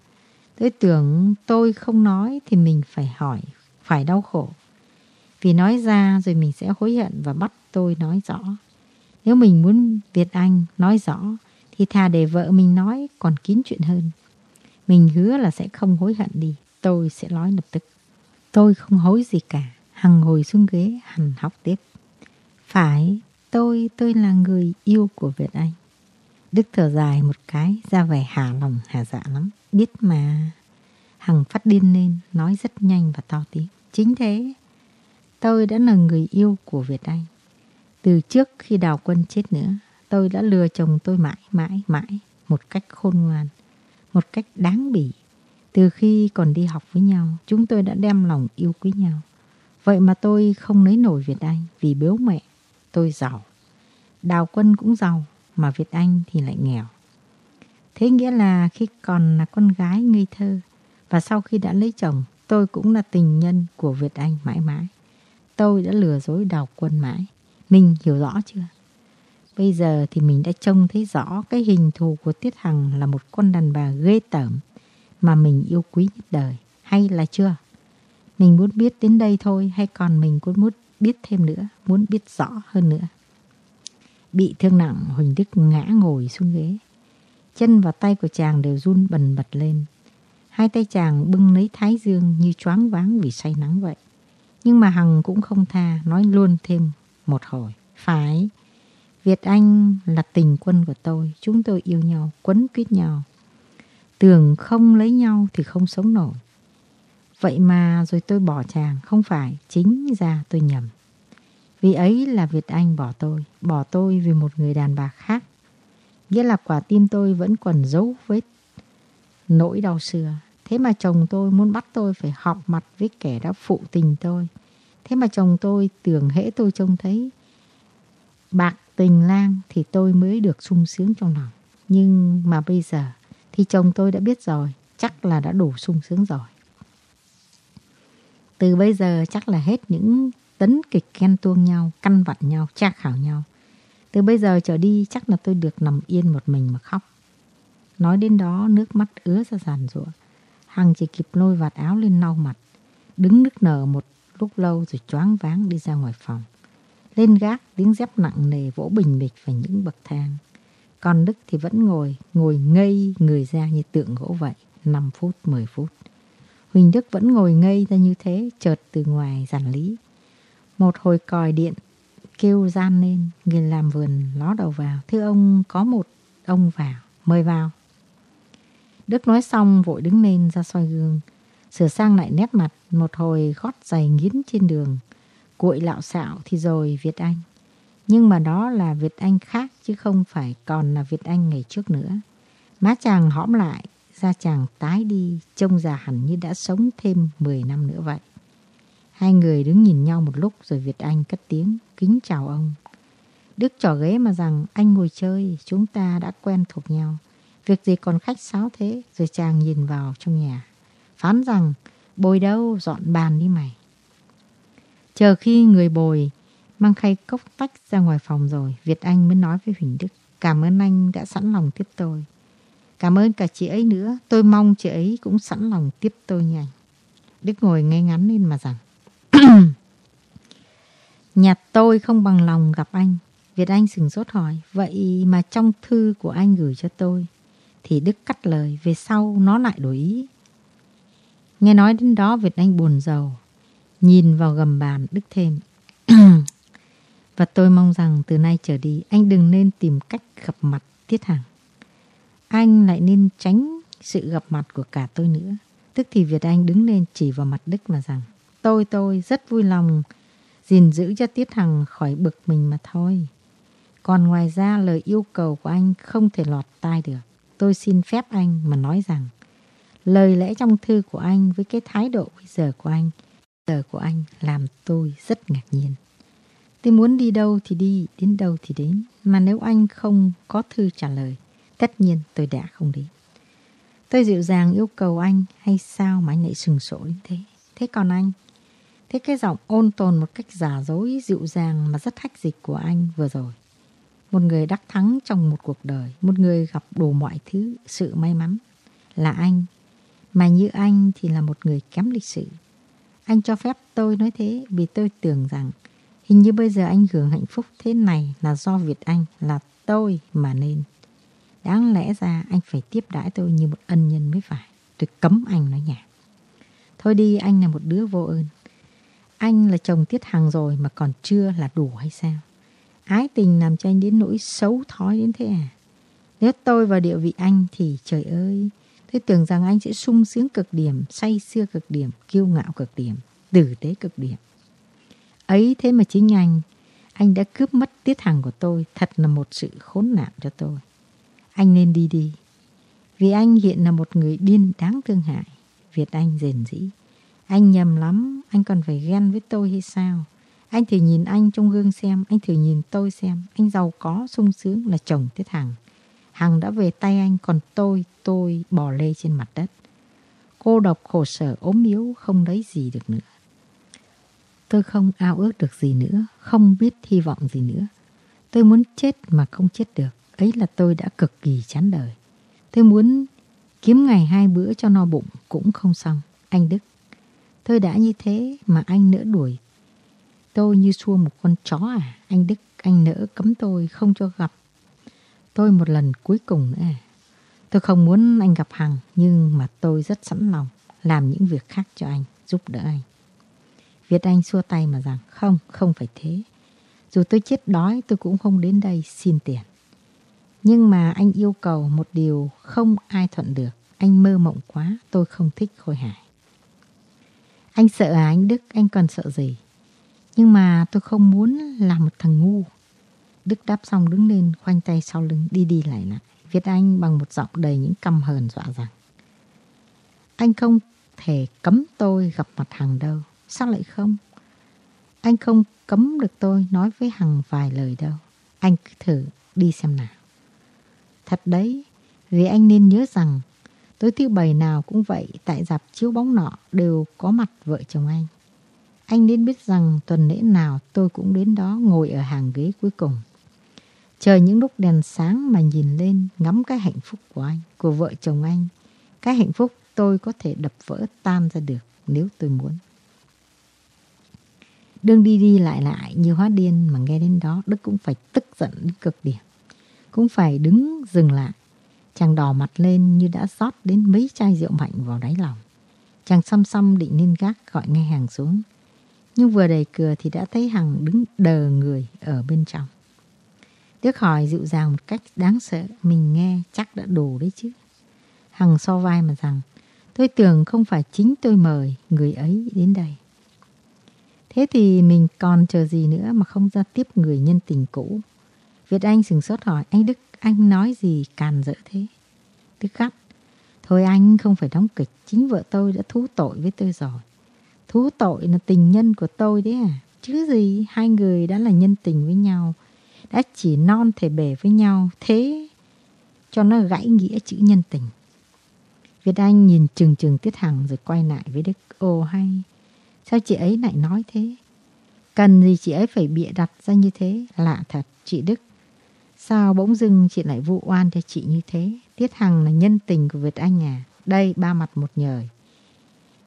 S1: Tôi tưởng tôi không nói thì mình phải hỏi, phải đau khổ. Vì nói ra rồi mình sẽ hối hận và bắt tôi nói rõ. Nếu mình muốn Việt Anh nói rõ thì thà để vợ mình nói còn kín chuyện hơn. Mình hứa là sẽ không hối hận đi. Tôi sẽ nói lập tức. Tôi không hối gì cả. Hằng ngồi xuống ghế, Hằng học tiếp. Phải, tôi, tôi là người yêu của Việt Anh. Đức thở dài một cái, ra vẻ hà lòng hà dạ lắm. Biết mà. Hằng phát điên lên, nói rất nhanh và to tiếng. Chính thế, tôi đã là người yêu của Việt Anh. Từ trước khi đào quân chết nữa, tôi đã lừa chồng tôi mãi, mãi, mãi, một cách khôn ngoan, một cách đáng bỉ. Từ khi còn đi học với nhau, chúng tôi đã đem lòng yêu quý nhau. Vậy mà tôi không lấy nổi Việt Anh vì bố mẹ. Tôi giàu. Đào quân cũng giàu, mà Việt Anh thì lại nghèo. Thế nghĩa là khi còn là con gái ngây thơ và sau khi đã lấy chồng, tôi cũng là tình nhân của Việt Anh mãi mãi. Tôi đã lừa dối đào quân mãi. Mình hiểu rõ chưa? Bây giờ thì mình đã trông thấy rõ cái hình thù của Tiết Hằng là một con đàn bà ghê tởm mà mình yêu quý nhất đời. Hay là chưa? Mình muốn biết đến đây thôi hay còn mình cũng muốn biết thêm nữa, muốn biết rõ hơn nữa. Bị thương nặng, Huỳnh Đức ngã ngồi xuống ghế. Chân và tay của chàng đều run bần bật lên. Hai tay chàng bưng lấy thái dương như choáng váng vì say nắng vậy. Nhưng mà Hằng cũng không tha, nói luôn thêm một hồi. Phải, Việt Anh là tình quân của tôi. Chúng tôi yêu nhau, quấn quýt nhau. Tưởng không lấy nhau thì không sống nổi. Vậy mà rồi tôi bỏ chàng, không phải, chính ra tôi nhầm. Vì ấy là Việt Anh bỏ tôi, bỏ tôi vì một người đàn bà khác. Nghĩa là quả tim tôi vẫn còn giấu vết nỗi đau xưa. Thế mà chồng tôi muốn bắt tôi phải họp mặt với kẻ đã phụ tình tôi. Thế mà chồng tôi tưởng hễ tôi trông thấy bạc tình lang thì tôi mới được sung sướng trong lòng. Nhưng mà bây giờ thì chồng tôi đã biết rồi, chắc là đã đủ sung sướng rồi. Từ bây giờ chắc là hết những tấn kịch khen tuông nhau, căn vặn nhau, tra khảo nhau. Từ bây giờ trở đi chắc là tôi được nằm yên một mình mà khóc. Nói đến đó nước mắt ứa ra giàn ruộng. Hằng chỉ kịp lôi vạt áo lên lau mặt. Đứng nức nở một lúc lâu rồi choáng váng đi ra ngoài phòng. Lên gác tiếng dép nặng nề vỗ bình bịch vào những bậc thang. Còn Đức thì vẫn ngồi, ngồi ngây người ra như tượng gỗ vậy. 5 phút, 10 phút. Huỳnh Đức vẫn ngồi ngây ra như thế, chợt từ ngoài giản lý. Một hồi còi điện kêu gian lên, người làm vườn ló đầu vào. Thưa ông, có một ông vào, mời vào. Đức nói xong vội đứng lên ra soi gương, sửa sang lại nét mặt, một hồi gót giày nghiến trên đường, cuội lạo xạo thì rồi Việt Anh. Nhưng mà đó là Việt Anh khác chứ không phải còn là Việt Anh ngày trước nữa. Má chàng hõm lại, da chàng tái đi, trông già hẳn như đã sống thêm 10 năm nữa vậy. Hai người đứng nhìn nhau một lúc rồi Việt Anh cất tiếng, kính chào ông. Đức trò ghế mà rằng anh ngồi chơi, chúng ta đã quen thuộc nhau. Việc gì còn khách sáo thế, rồi chàng nhìn vào trong nhà. Phán rằng, bồi đâu, dọn bàn đi mày. Chờ khi người bồi mang khay cốc tách ra ngoài phòng rồi, Việt Anh mới nói với Huỳnh Đức. Cảm ơn anh đã sẵn lòng tiếp tôi. Cảm ơn cả chị ấy nữa, tôi mong chị ấy cũng sẵn lòng tiếp tôi nhanh. Đức ngồi ngay ngắn lên mà rằng. Nhà tôi không bằng lòng gặp anh. Việt Anh sừng sốt hỏi, vậy mà trong thư của anh gửi cho tôi, thì Đức cắt lời, về sau nó lại đổi ý. Nghe nói đến đó Việt Anh buồn giàu, nhìn vào gầm bàn Đức thêm. Và tôi mong rằng từ nay trở đi anh đừng nên tìm cách gặp mặt Tiết Hằng. Anh lại nên tránh sự gặp mặt của cả tôi nữa. Tức thì Việt Anh đứng lên chỉ vào mặt Đức mà rằng Tôi tôi rất vui lòng gìn giữ cho Tiết Hằng khỏi bực mình mà thôi. Còn ngoài ra lời yêu cầu của anh không thể lọt tai được. Tôi xin phép anh mà nói rằng lời lẽ trong thư của anh với cái thái độ bây giờ của anh, giờ của anh làm tôi rất ngạc nhiên. Tôi muốn đi đâu thì đi, đến đâu thì đến. Mà nếu anh không có thư trả lời, tất nhiên tôi đã không đến. Tôi dịu dàng yêu cầu anh hay sao mà anh lại sừng sổ đến thế. Thế còn anh? Thế cái giọng ôn tồn một cách giả dối, dịu dàng mà rất hách dịch của anh vừa rồi. Một người đắc thắng trong một cuộc đời, một người gặp đủ mọi thứ, sự may mắn. Là anh, mà như anh thì là một người kém lịch sự. Anh cho phép tôi nói thế vì tôi tưởng rằng hình như bây giờ anh hưởng hạnh phúc thế này là do Việt Anh, là tôi mà nên. Đáng lẽ ra anh phải tiếp đãi tôi như một ân nhân mới phải. Tôi cấm anh nói nhảm. Thôi đi, anh là một đứa vô ơn. Anh là chồng Tiết Hằng rồi mà còn chưa là đủ hay sao? Ái tình làm cho anh đến nỗi xấu thói đến thế à? Nếu tôi vào địa vị anh thì trời ơi, tôi tưởng rằng anh sẽ sung sướng cực điểm, say sưa cực điểm, kiêu ngạo cực điểm, tử tế cực điểm. Ấy thế mà chính anh, anh đã cướp mất Tiết Hằng của tôi, thật là một sự khốn nạn cho tôi. Anh nên đi đi. Vì anh hiện là một người điên đáng thương hại. Việt Anh rền rĩ. Anh nhầm lắm, anh còn phải ghen với tôi hay sao? Anh thử nhìn anh trong gương xem, anh thử nhìn tôi xem. Anh giàu có, sung sướng là chồng thế Hằng. Hằng đã về tay anh, còn tôi, tôi bỏ lê trên mặt đất. Cô độc khổ sở ốm yếu, không lấy gì được nữa. Tôi không ao ước được gì nữa, không biết hy vọng gì nữa. Tôi muốn chết mà không chết được. Ấy là tôi đã cực kỳ chán đời. Tôi muốn kiếm ngày hai bữa cho no bụng cũng không xong. Anh Đức, tôi đã như thế mà anh nỡ đuổi. Tôi như xua một con chó à. Anh Đức, anh nỡ cấm tôi không cho gặp. Tôi một lần cuối cùng nữa à. Tôi không muốn anh gặp Hằng nhưng mà tôi rất sẵn lòng làm những việc khác cho anh, giúp đỡ anh. Việt Anh xua tay mà rằng không, không phải thế. Dù tôi chết đói tôi cũng không đến đây xin tiền. Nhưng mà anh yêu cầu một điều không ai thuận được. Anh mơ mộng quá, tôi không thích Khôi Hải. Anh sợ à anh Đức, anh còn sợ gì? Nhưng mà tôi không muốn làm một thằng ngu. Đức đáp xong đứng lên, khoanh tay sau lưng, đi đi lại lại. Viết Anh bằng một giọng đầy những căm hờn dọa rằng. Anh không thể cấm tôi gặp mặt Hằng đâu. Sao lại không? Anh không cấm được tôi nói với Hằng vài lời đâu. Anh cứ thử đi xem nào. Thật đấy, vì anh nên nhớ rằng tối thứ bảy nào cũng vậy tại dạp chiếu bóng nọ đều có mặt vợ chồng anh. Anh nên biết rằng tuần lễ nào tôi cũng đến đó ngồi ở hàng ghế cuối cùng. Chờ những lúc đèn sáng mà nhìn lên ngắm cái hạnh phúc của anh, của vợ chồng anh. Cái hạnh phúc tôi có thể đập vỡ tan ra được nếu tôi muốn. Đương đi đi lại lại như hóa điên mà nghe đến đó Đức cũng phải tức giận đến cực điểm cũng phải đứng dừng lại. Chàng đỏ mặt lên như đã rót đến mấy chai rượu mạnh vào đáy lòng. Chàng xăm xăm định lên gác gọi ngay hàng xuống. Nhưng vừa đẩy cửa thì đã thấy Hằng đứng đờ người ở bên trong. Đức hỏi dịu dàng một cách đáng sợ. Mình nghe chắc đã đủ đấy chứ. Hằng so vai mà rằng, tôi tưởng không phải chính tôi mời người ấy đến đây. Thế thì mình còn chờ gì nữa mà không ra tiếp người nhân tình cũ Việt Anh sừng sốt hỏi, anh Đức, anh nói gì càn dỡ thế. Đức gắt. Thôi anh không phải đóng kịch. Chính vợ tôi đã thú tội với tôi rồi. Thú tội là tình nhân của tôi đấy à. Chứ gì hai người đã là nhân tình với nhau. Đã chỉ non thể bể với nhau. Thế cho nó gãy nghĩa chữ nhân tình. Việt Anh nhìn chừng chừng Tiết Hằng rồi quay lại với Đức. Ồ hay, sao chị ấy lại nói thế? Cần gì chị ấy phải bịa đặt ra như thế? Lạ thật, chị Đức Sao bỗng dưng chị lại vụ oan cho chị như thế? Tiết Hằng là nhân tình của Việt Anh à? Đây ba mặt một nhời.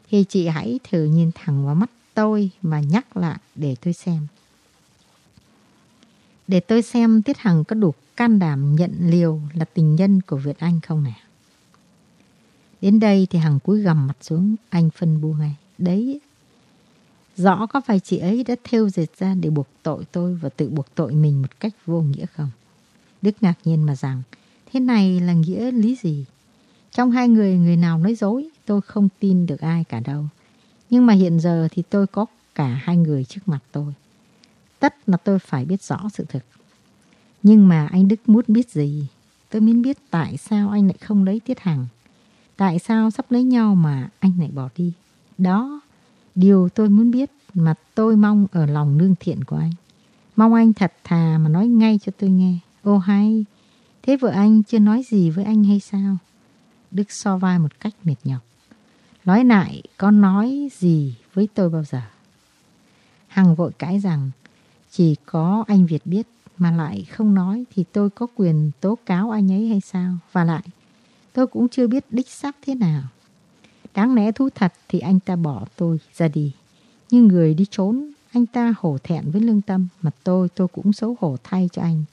S1: Thì chị hãy thử nhìn thẳng vào mắt tôi mà nhắc lại để tôi xem. Để tôi xem Tiết Hằng có đủ can đảm nhận liều là tình nhân của Việt Anh không nè. Đến đây thì Hằng cúi gầm mặt xuống, anh phân bu ngay. Đấy, rõ có phải chị ấy đã thêu dệt ra để buộc tội tôi và tự buộc tội mình một cách vô nghĩa không? Đức ngạc nhiên mà rằng, thế này là nghĩa lý gì? Trong hai người, người nào nói dối, tôi không tin được ai cả đâu. Nhưng mà hiện giờ thì tôi có cả hai người trước mặt tôi. tất là tôi phải biết rõ sự thực. Nhưng mà anh Đức muốn biết gì? Tôi muốn biết tại sao anh lại không lấy Tiết Hằng. Tại sao sắp lấy nhau mà anh lại bỏ đi? Đó, điều tôi muốn biết mà tôi mong ở lòng lương thiện của anh. Mong anh thật thà mà nói ngay cho tôi nghe. Ô hay, thế vợ anh chưa nói gì với anh hay sao? Đức so vai một cách mệt nhọc. Nói lại, có nói gì với tôi bao giờ? Hằng vội cãi rằng, chỉ có anh Việt biết mà lại không nói thì tôi có quyền tố cáo anh ấy hay sao? Và lại, tôi cũng chưa biết đích xác thế nào. Đáng lẽ thú thật thì anh ta bỏ tôi ra đi. Nhưng người đi trốn, anh ta hổ thẹn với lương tâm mà tôi, tôi cũng xấu hổ thay cho anh.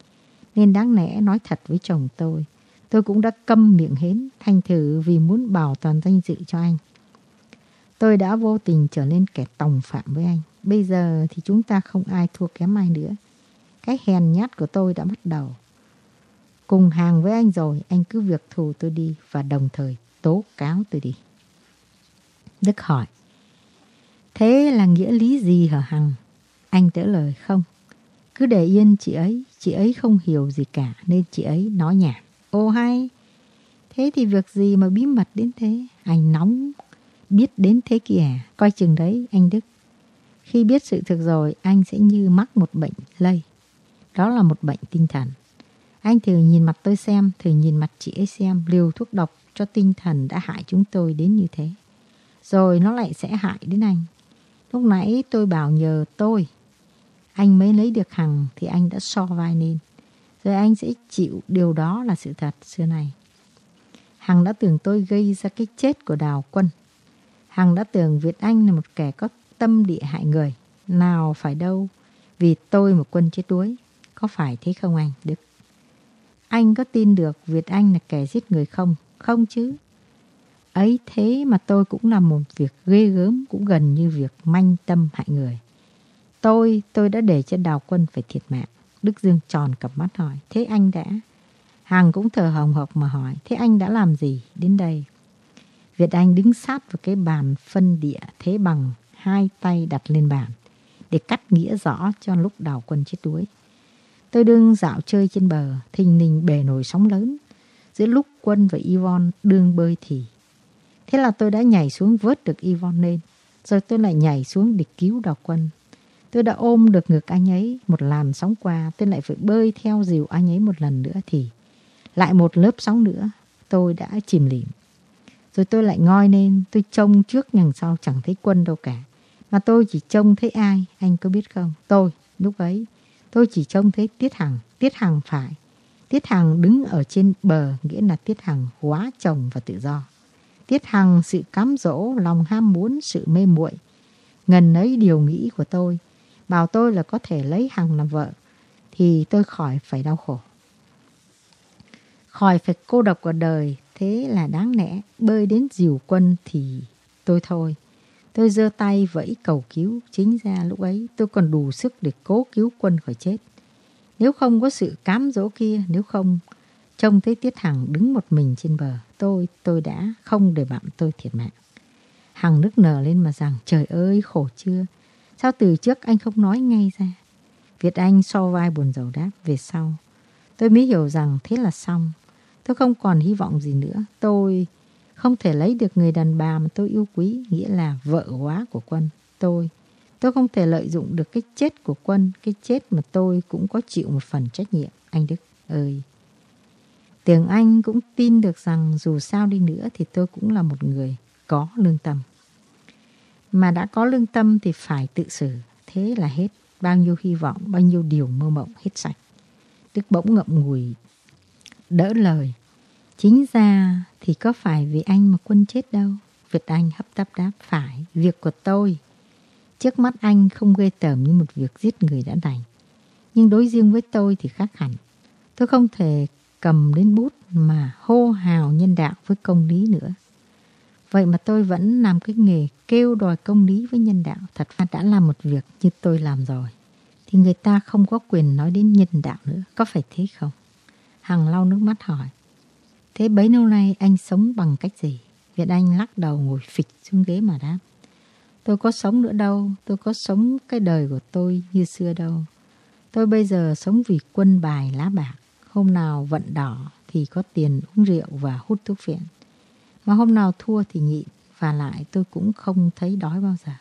S1: Nên đáng lẽ nói thật với chồng tôi. Tôi cũng đã câm miệng hến, thành thử vì muốn bảo toàn danh dự cho anh. Tôi đã vô tình trở nên kẻ tòng phạm với anh. Bây giờ thì chúng ta không ai thua kém ai nữa. Cái hèn nhát của tôi đã bắt đầu. Cùng hàng với anh rồi, anh cứ việc thù tôi đi và đồng thời tố cáo tôi đi. Đức hỏi, thế là nghĩa lý gì hả Hằng? Anh trả lời không. Cứ để yên chị ấy, chị ấy không hiểu gì cả nên chị ấy nói nhảm. Ô hay, thế thì việc gì mà bí mật đến thế? Anh nóng, biết đến thế kìa, coi chừng đấy anh Đức. Khi biết sự thực rồi, anh sẽ như mắc một bệnh lây. Đó là một bệnh tinh thần. Anh thử nhìn mặt tôi xem, thử nhìn mặt chị ấy xem liều thuốc độc cho tinh thần đã hại chúng tôi đến như thế. Rồi nó lại sẽ hại đến anh. Lúc nãy tôi bảo nhờ tôi. Anh mới lấy được Hằng thì anh đã so vai lên. Rồi anh sẽ chịu điều đó là sự thật xưa này. Hằng đã tưởng tôi gây ra cái chết của Đào Quân. Hằng đã tưởng Việt Anh là một kẻ có tâm địa hại người. Nào phải đâu, vì tôi một quân chết đuối. Có phải thế không anh, Đức? Anh có tin được Việt Anh là kẻ giết người không? Không chứ. Ấy thế mà tôi cũng làm một việc ghê gớm cũng gần như việc manh tâm hại người. Tôi, tôi đã để cho đào quân phải thiệt mạng. Đức Dương tròn cặp mắt hỏi, thế anh đã? Hằng cũng thở hồng hộc mà hỏi, thế anh đã làm gì đến đây? Việt Anh đứng sát vào cái bàn phân địa thế bằng hai tay đặt lên bàn để cắt nghĩa rõ cho lúc đào quân chết đuối. Tôi đương dạo chơi trên bờ, thình lình bể nổi sóng lớn. Giữa lúc Quân và Yvonne đương bơi thì. Thế là tôi đã nhảy xuống vớt được Yvonne lên. Rồi tôi lại nhảy xuống để cứu đào quân. Tôi đã ôm được ngực anh ấy một làn sóng qua. Tôi lại phải bơi theo dìu anh ấy một lần nữa thì. Lại một lớp sóng nữa. Tôi đã chìm lìm. Rồi tôi lại ngoi lên. Tôi trông trước nhằng sau chẳng thấy quân đâu cả. Mà tôi chỉ trông thấy ai. Anh có biết không? Tôi. Lúc ấy Tôi chỉ trông thấy Tiết Hằng, Tiết Hằng phải. Tiết Hằng đứng ở trên bờ nghĩa là Tiết Hằng quá chồng và tự do. Tiết Hằng sự cám dỗ, lòng ham muốn, sự mê muội Ngần ấy điều nghĩ của tôi. Bảo tôi là có thể lấy Hằng làm vợ. Thì tôi khỏi phải đau khổ. Khỏi phải cô độc của đời. Thế là đáng lẽ bơi đến diều quân thì tôi thôi. Tôi giơ tay vẫy cầu cứu, chính ra lúc ấy tôi còn đủ sức để cố cứu quân khỏi chết. Nếu không có sự cám dỗ kia, nếu không trông thấy Tiết Hằng đứng một mình trên bờ, tôi, tôi đã không để bạn tôi thiệt mạng. Hằng nức nở lên mà rằng, trời ơi khổ chưa, sao từ trước anh không nói ngay ra. Việt Anh so vai buồn rầu đáp về sau. Tôi mới hiểu rằng thế là xong. Tôi không còn hy vọng gì nữa. Tôi không thể lấy được người đàn bà mà tôi yêu quý, nghĩa là vợ quá của quân. Tôi, tôi không thể lợi dụng được cái chết của quân, cái chết mà tôi cũng có chịu một phần trách nhiệm, anh Đức ơi. tiếng anh cũng tin được rằng dù sao đi nữa thì tôi cũng là một người có lương tâm. Mà đã có lương tâm thì phải tự xử, thế là hết. Bao nhiêu hy vọng, bao nhiêu điều mơ mộng hết sạch. Đức bỗng ngậm ngùi, đỡ lời. Chính ra thì có phải vì anh mà quân chết đâu. Việt Anh hấp tấp đáp phải, việc của tôi. Trước mắt anh không gây tởm như một việc giết người đã đành. Nhưng đối riêng với tôi thì khác hẳn. Tôi không thể cầm đến bút mà hô hào nhân đạo với công lý nữa. Vậy mà tôi vẫn làm cái nghề kêu đòi công lý với nhân đạo. Thật ra đã làm một việc như tôi làm rồi. Thì người ta không có quyền nói đến nhân đạo nữa. Có phải thế không? Hằng lau nước mắt hỏi. Thế bấy lâu nay anh sống bằng cách gì? Việt Anh lắc đầu ngồi phịch xuống ghế mà đáp. Tôi có sống nữa đâu, tôi có sống cái đời của tôi như xưa đâu. Tôi bây giờ sống vì quân bài lá bạc. Hôm nào vận đỏ thì có tiền uống rượu và hút thuốc phiện. Mà hôm nào thua thì nhịn. Và lại tôi cũng không thấy đói bao giờ.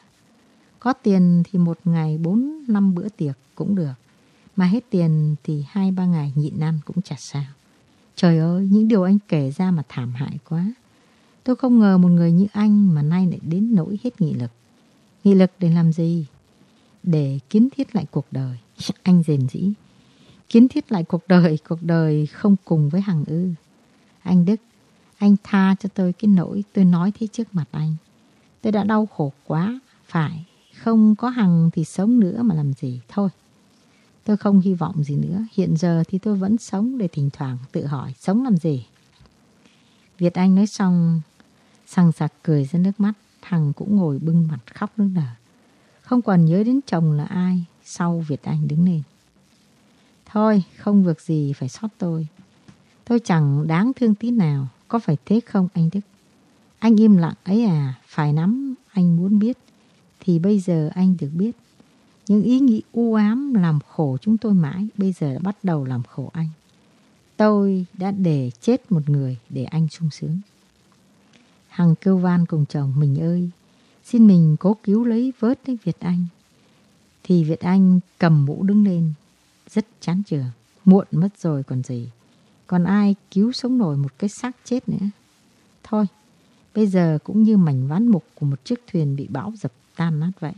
S1: Có tiền thì một ngày bốn năm bữa tiệc cũng được. Mà hết tiền thì hai ba ngày nhịn ăn cũng chả sao. Trời ơi, những điều anh kể ra mà thảm hại quá. Tôi không ngờ một người như anh mà nay lại đến nỗi hết nghị lực. Nghị lực để làm gì? Để kiến thiết lại cuộc đời. Anh rền dĩ. Kiến thiết lại cuộc đời, cuộc đời không cùng với Hằng ư. Anh Đức, anh tha cho tôi cái nỗi tôi nói thế trước mặt anh. Tôi đã đau khổ quá, phải, không có Hằng thì sống nữa mà làm gì, thôi. Tôi không hy vọng gì nữa, hiện giờ thì tôi vẫn sống để thỉnh thoảng tự hỏi sống làm gì. Việt Anh nói xong, sằng sặc cười ra nước mắt, Hằng cũng ngồi bưng mặt khóc nước nở. Không còn nhớ đến chồng là ai, sau Việt Anh đứng lên. Thôi, không việc gì phải xót tôi. Tôi chẳng đáng thương tí nào, có phải thế không anh Đức? Anh im lặng ấy à, phải nắm anh muốn biết. Thì bây giờ anh được biết. Những ý nghĩ u ám làm khổ chúng tôi mãi, bây giờ đã bắt đầu làm khổ anh. Tôi đã để chết một người để anh sung sướng. Hằng kêu van cùng chồng, mình ơi, xin mình cố cứu lấy vớt đấy Việt Anh. Thì Việt Anh cầm mũ đứng lên, rất chán trường. Muộn mất rồi còn gì. Còn ai cứu sống nổi một cái xác chết nữa. Thôi, bây giờ cũng như mảnh ván mục của một chiếc thuyền bị bão dập tan nát vậy.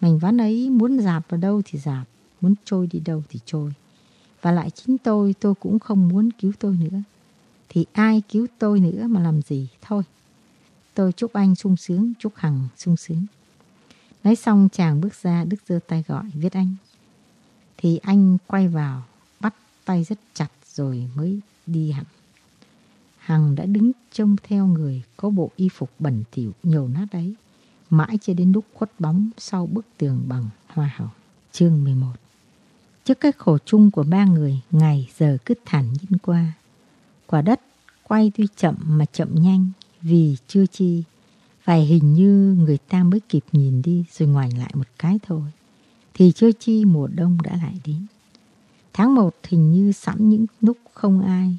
S1: Mảnh ván ấy muốn dạp vào đâu thì dạp, muốn trôi đi đâu thì trôi. Và lại chính tôi, tôi cũng không muốn cứu tôi nữa. Thì ai cứu tôi nữa mà làm gì, thôi. Tôi chúc anh sung sướng, chúc Hằng sung sướng. Nói xong chàng bước ra, Đức giơ tay gọi, viết anh. Thì anh quay vào, bắt tay rất chặt rồi mới đi hẳn. Hằng đã đứng trông theo người có bộ y phục bẩn thỉu nhiều nát ấy, mãi cho đến lúc khuất bóng sau bức tường bằng hoa hồng. Chương 11 Trước cái khổ chung của ba người, ngày giờ cứ thản nhiên qua. Quả đất quay tuy chậm mà chậm nhanh, vì chưa chi. Phải hình như người ta mới kịp nhìn đi rồi ngoảnh lại một cái thôi. Thì chưa chi mùa đông đã lại đến. Tháng 1 hình như sẵn những lúc không ai.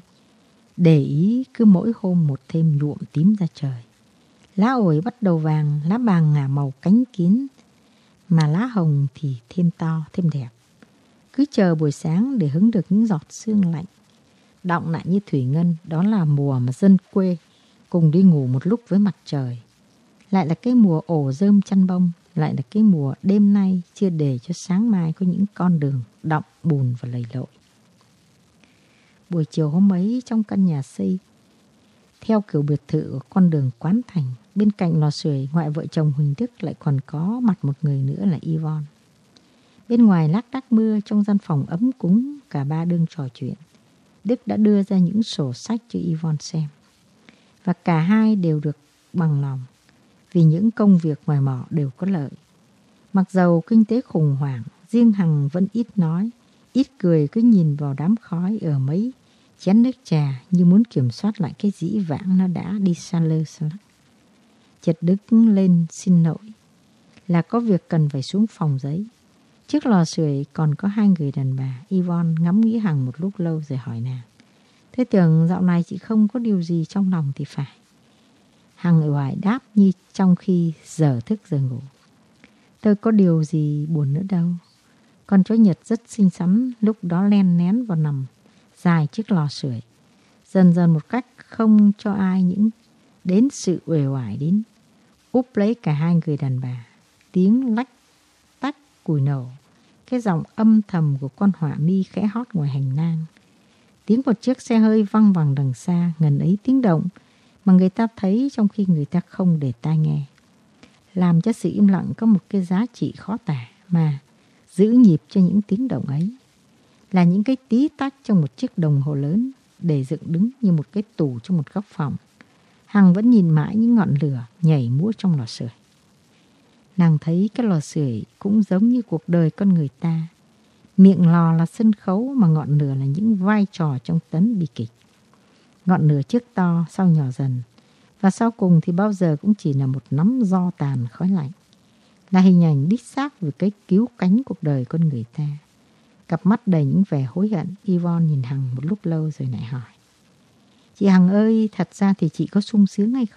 S1: Để ý cứ mỗi hôm một thêm nhuộm tím ra trời. Lá ổi bắt đầu vàng, lá vàng ngả màu cánh kín. Mà lá hồng thì thêm to, thêm đẹp. Cứ chờ buổi sáng để hứng được những giọt sương lạnh. Động lại như thủy ngân, đó là mùa mà dân quê cùng đi ngủ một lúc với mặt trời. Lại là cái mùa ổ rơm chăn bông, lại là cái mùa đêm nay chưa để cho sáng mai có những con đường đọng bùn và lầy lội. Buổi chiều hôm ấy trong căn nhà xây, theo kiểu biệt thự của con đường Quán Thành, bên cạnh lò sưởi ngoại vợ chồng Huỳnh Đức lại còn có mặt một người nữa là Yvonne. Bên ngoài lác đác mưa trong gian phòng ấm cúng cả ba đương trò chuyện. Đức đã đưa ra những sổ sách cho Yvonne xem và cả hai đều được bằng lòng vì những công việc ngoài mỏ đều có lợi. Mặc dầu kinh tế khủng hoảng, riêng Hằng vẫn ít nói, ít cười cứ nhìn vào đám khói ở mấy chén nước trà như muốn kiểm soát lại cái dĩ vãng nó đã đi xa lơ xa lắc. Chợt đứng lên xin lỗi là có việc cần phải xuống phòng giấy. Trước lò sưởi còn có hai người đàn bà, Yvonne ngắm nghĩ hàng một lúc lâu rồi hỏi nàng. Thế tưởng dạo này chị không có điều gì trong lòng thì phải. Hằng hoài đáp như trong khi giờ thức giờ ngủ. Tôi có điều gì buồn nữa đâu. Con chó Nhật rất xinh xắn lúc đó len nén vào nằm dài chiếc lò sưởi. Dần dần một cách không cho ai những đến sự uể oải đến. Úp lấy cả hai người đàn bà. Tiếng lách tách cùi nổ. Cái giọng âm thầm của con hỏa mi khẽ hót ngoài hành lang. Tiếng một chiếc xe hơi văng vẳng đằng xa, ngần ấy tiếng động mà người ta thấy trong khi người ta không để tai nghe. Làm cho sự im lặng có một cái giá trị khó tả mà giữ nhịp cho những tiếng động ấy. Là những cái tí tách trong một chiếc đồng hồ lớn để dựng đứng như một cái tủ trong một góc phòng. Hằng vẫn nhìn mãi những ngọn lửa nhảy múa trong lò sưởi. Nàng thấy cái lò sưởi cũng giống như cuộc đời con người ta Miệng lò là sân khấu mà ngọn lửa là những vai trò trong tấn bi kịch. Ngọn lửa trước to, sau nhỏ dần. Và sau cùng thì bao giờ cũng chỉ là một nắm do tàn khói lạnh. Là hình ảnh đích xác về cái cứu cánh cuộc đời con người ta. Cặp mắt đầy những vẻ hối hận, Yvonne nhìn Hằng một lúc lâu rồi lại hỏi. Chị Hằng ơi, thật ra thì chị có sung sướng hay không?